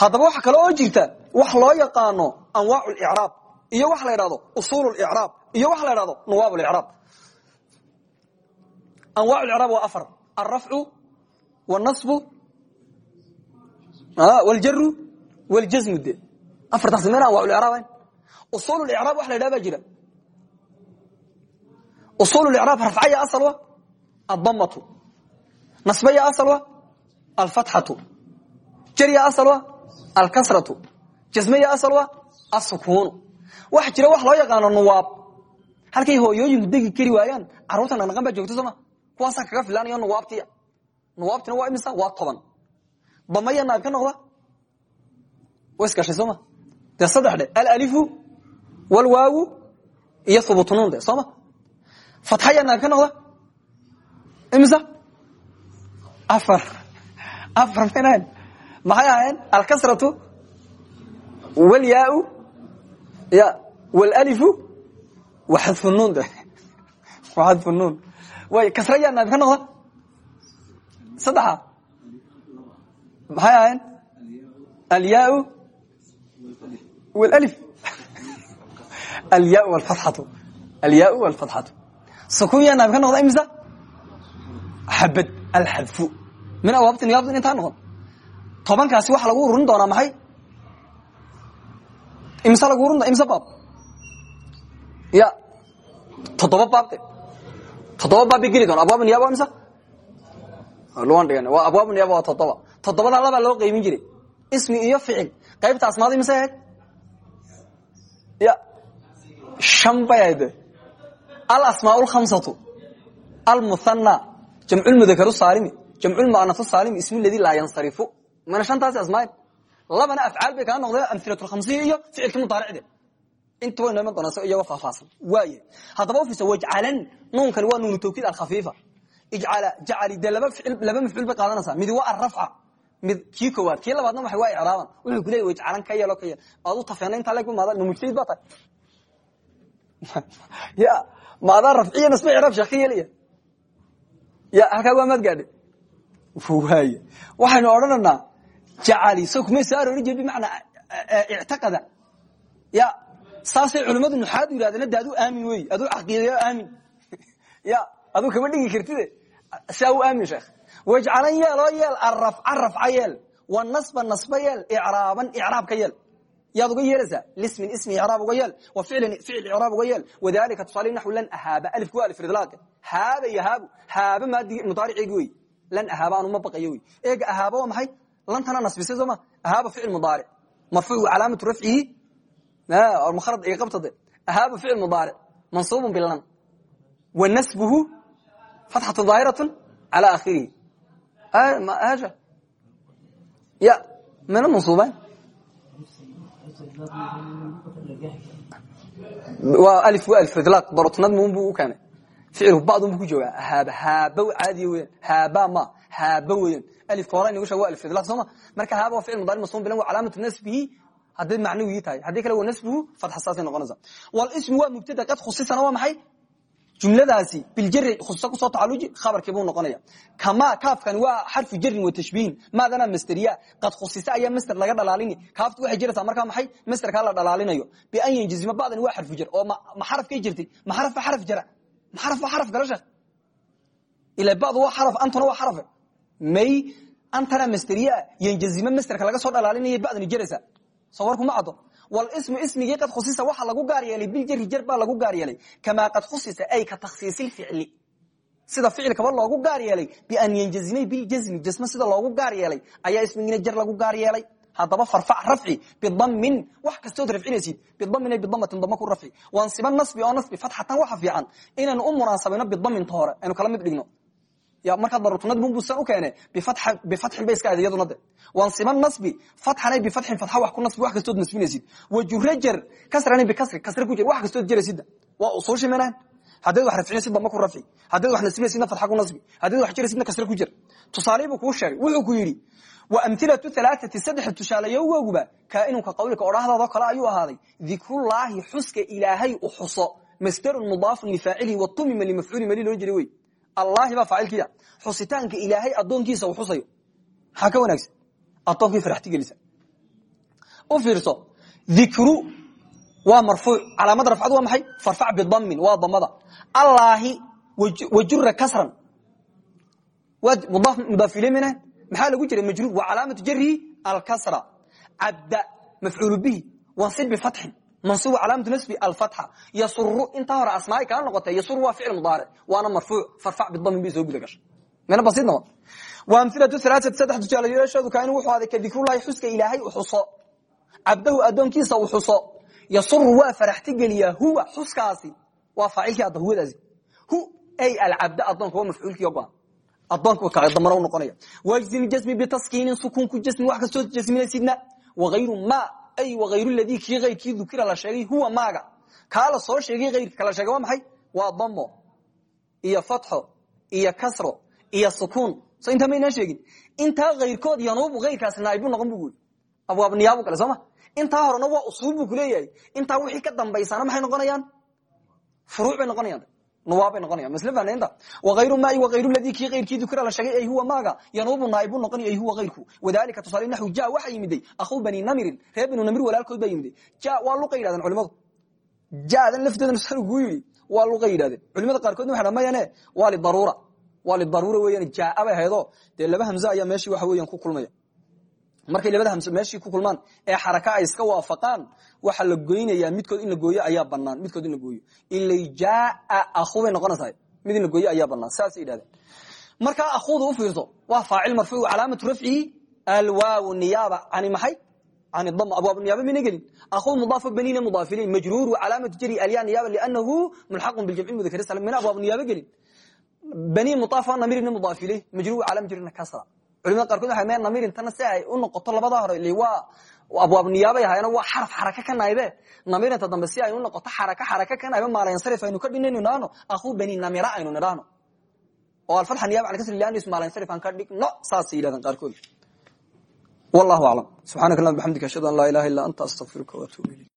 haddaba waxa kale oo jirta wax loo yaqaano anwaac licraab iyo waxa la dhado usul raab iyo waxa la dhado nawaab raab anwa raab waa afar. Alrafcu wاnasbu wljaru wljasmu de. Afartaas mena anwa raab usul raab wax la dha ba jira. Usul raab rafcaya asalwa adamatu nasbaya asalwa alfatxatu jarya asalwa alkasratu. Jasmaya asalwa asukunu waxa jira wax loo yaqaano nuwaab. Halkay hooyooyinku degi kari waayaan carruurta naqnaqan baa joogto sooma. Kuwaasaa kaga filaanayo nuwaabtiya. Nuwaabtina waa imisa? Waa toban. Damaya naab ka noqda? Wa isgashay sooma. Dee saddex dhe alalifu walwaawu iyo hubutnuun de sooma. Fatxaya naab ka noqda? Imisa? Afar. Afar minan maxay ahayn alkasratu wlyaau ya wlalifu waxadfu nuun de [LAUGHS] waxadfu nuun way kasraya naab ka noqda. Saddexa. Maxay ahayn? Alyaau wlif [LAUGHS] alyaau alfatxatu alyaau alfatxatu sukun yaa naab ka noqda imisa xabad alxadfu min awaabti niyaabtin intaa noqon. Tobankaasi waxa lagu ururin doonaa maxay imse lagu ururin imse baab ya toddoba baabde toddoba baab bay geli doona abwaab niyaaba waa imse luan dhigan. Waa abwaab niyaaba waa toddoba. Toddobada labaa loo qeymin jiray. Ismi iyo ficil. Qaybta asmaada imse ahayd? Ya. Shan bay ahayd. Alasmaa lkhamsatu almuhana jamcu lmudakar saalimi. Jamcu lmuanaf saalimi. Ismi ladii laa yansarifu. Mana shantaasi asmaayn labana afcaal bay kaa noqdeen amhilatulkhamsiya iyo ficilka mudaaricde inta way noo iman doonaa iyagoo faahfaahsan waaya haddaba ufisa wajcalan nuunkani waa nuunu tawkiid alkhafiifa. Ijcala jacali dee laba mafcuul bay qaadanaysaa. Midi waa arrafca mid kii koowaad. Kii labaadna maxay waa icraaban wuxuu ku leeyay wajcalan ka yeelo ka yeel aad u tafeena intaa leeg maada ma mujtahid baa tahay. [LAUGHS] Ya maadaa rafciya nasba icraab sheekh ka yeelaya ya halkaa waa maad gaadhe waay waxaynu odhananaa jir bimacnaa ictiqada. Ya saasay culimmadu nuxaadu yidhahdeen hadda aduu aamin wey aduu caqiidayo aamin. [LAUGHS] Ya aduu kama dhigi kartide saa u aamin sheekh. Wajcalan yeel oo yeel arafca rafca yeel wa nasba nasba yeel icraaban icraab ka yeel. Yaad uga yeelaysaa lismin ismi icraab uga yeel wa ficlin ficil icraab uga yeel. Wadalika tusaale naxwi lan ahaaba alifku waa alif ridlaaqe haaba yahaabu haaba maadi mudaariciigi wey lan ahaaba anu ma baqayo wey eega ahaaba waa maxay lantana nasbisay soo ma? Ahaaba ficil mudaaric marfuuc calaamatu rafcihi? Mkrad iga qabtade ahaaba ficil mudaaric mansuubun bilan wa nasbuhu fatxatu daahiratu cala akhirihi ya mana mansuubayn. Waa ali waa alfidlaaq darotnadmun bu u keenay. Ficilku badun bu ku joogaa. Haaba haaba caadiya weyan haaba ma haaba weyan hore inagu sheeg wa sooma marka haaba waa ficil mudari mansuubun bilan wa calaamatu nasbihi hadday macnawigii tahay haddii kale wa nasbuhu fatxa saasay noqonaysa walismu waa mubtada qad khusisana waa maxay jumladaasi biljari khususa ku soo tacaluji khabarkii buu noqonaya kama kaafkani waa xarfu jarin wa tashbiihin maadana masteriya qad khusisa ayaa master laga dhalaalini kaaftu waxay jiraysaa markaa maxay masterkaa la dhalaalinayo bian yanjazima bacdani waa xarfu jar oo ma xarafkay jirtay ma xaraf ba xaraf jara ma xaraf ba xaraf gala sheekh ila bacdu waa xaraf antuna waa xarafe may antana masteriya yanjazima masterka laga soo dhalaalinaya bacdani jaraysa soo warku ma caddo. Wlsmu ismigii qad khusisa waxa lagu gaar yeelay biljari jar baa lagu gaar yeelay kamaa qad khusisa ay ka takhsiisi ficli. Sida ficilkaba loogu gaar yeelay bian yanjazimay biljasmi jasme sida loogu gaar yeelay ayaa ismigiina jar lagu gaar yeelay haddaba farfac rafci bidamin wax kastood rafcinaysid bidamin bidamatin dama ku rafci wansiba nasbi oo nasbi fatxatan waxa fiican. Inaynu u munaasabayno bidaminta hore aynu kala mid dhigno markaa darutunad bunbusan u keene bifatxin bay iska iyaduna de. Wansiba nasbi fatxanay bifatxin fatxa wax ku nasbi wax kastood nasbinaysid wajurajar kasranay bikasri kasre ku jir wax kastood jaraysidda waa usuushi menaan haddayd wax rafcinaysid dama ku rafci. Haddayd wax nasbinaysidna fatxa ku nasbi. Haddayd wax jaraysidna kasre ku jir. Tusaaley buu kuu sheegay wuxuu ku yidhi wa amhilatu halaaati saddex tusaalayowoguba kaainunka qawlika odhahdaadoo kale ayuu ahaaday dikrullaahi xuska ilaahay u xuso masdarun mudaafun lifaacilihi watumima limafcuuli mali loo jira wey allahi baa faacilkiya xusitaanka ilaahay adoonkiisa u xusayo. Maxaa ka wanaagsan? Adoonkii farxtigelisa u fiirso dikru waa marfuuc calaamad rafcad waa maxay? Farfac bidamin waa damada allaahi wajura kasran. Waa mudaaf mudaaf ilay mina maxaa lagu jira majruur waa calaamatu jarihi alkasra. Cabda mafcuulu bihi wansib bifatxin mansuub calaamatu nasbi alfatxa yasuru intaa hore asmaai kala noqotay yasuru waa ficil mudaaric waana marfuuc farfac bidamin bay soo guda gashay mina basiidna wa amhilatu halaaat saddex tusaalayaashoodu kaani wuxuu aday ka dikrullahi xuska ilaahay u xuso cabdahu addoonkiisa u xuso yasuru waa faraxtigeliyaa huwa xuskaasi waa faacilkii adda huwadaasi hu ay alcabda addoonka waa mafcuulkii go-an addoonka damana u noqonaya wajzim jasmi bitaskiinin sukuunku jasmi wax kastoo jasminaysidna waayru ma ay waayru ladii kii ayrkii dukira la sheegay huwa maaga kaa la soo sheegay ayrka kala sheegay waa maxay waa damo iyo fatxo iyo kasro iyo sukuun so intaa maynaa sheegin intaa ayrkood yanuubu ayrkaasi naaibu noqon bu abwaab niyaabu kale sooma intaa horena waa usuul buu kuleeyahay intaa wixii ka dambaysana maxay noqonayaan furuuc bay noqonayaan nuwaabay noqonayan masle faanaynta waayru ma waayru ladii kii ayrkii dukira la sheegay ay huwa maaga yanuubu naaibu noqon ay huwa ayrku wadalika tusaale naxu ja waxaa yimiday akhuu bani namirin reer binu namir walaalkood baa yimiday ja waa luqa yidhahdeen culimadu jadan lafteeda nusal guu yidhi waa luqa yidhahdeen culimada qaarkoodna waxay dhamayane waa lidaruura waa lidaruura weeyaan jaa bay haydo dee laba hamze ayaa meeshii waxa weeyaan ku kulmaya markay labada hamse meeshii ku kulmaan ee xaraka ay iska waafaqaan waxaa la goynayaa midkood in la gooyo ayaa banaan midkood in la gooyo. Ilay jaa akhubay noqonaysaa mid in la gooyo ayaa banaan saasay yidhahdeen markaa akhuuda u fiirso waa faacil marfuuc calaamatu rafcihi alwaaw niyaaba cani maxay? Cani dam abwaab niyaaba mina gelin. Akhuu mudaafa baniina mudaaf ilay majruuru calaamatu jari alyaa niyaaba lianahu mulxaqun biljamci mudakar salam mina abwaab niyaaba gelin. Bani mudaafa namirina mudaaf ilay majruuru calaamatu jarina kasra culimada qaarkood meen namir intana si ay u noqoto labada hore waa abwaab niyaabay ahaayeen waa xaraf xaraka ka naybe namirinta dambe si ay u noqoto xaraka xaraka ka naybe maalansarif aynu ka dhinaynu idhaahno akhuu bani namira aynu nidhaahno oo alfatxa niyaba cala kasri lianis maalansarif aan ka dhigno. Saasay yidhahdeen qaarkood. Wallahu aclam subxanaka allahuma bxamdika ashhadu an laa ilaha illa anta astaqfiruka waatuubu ilayk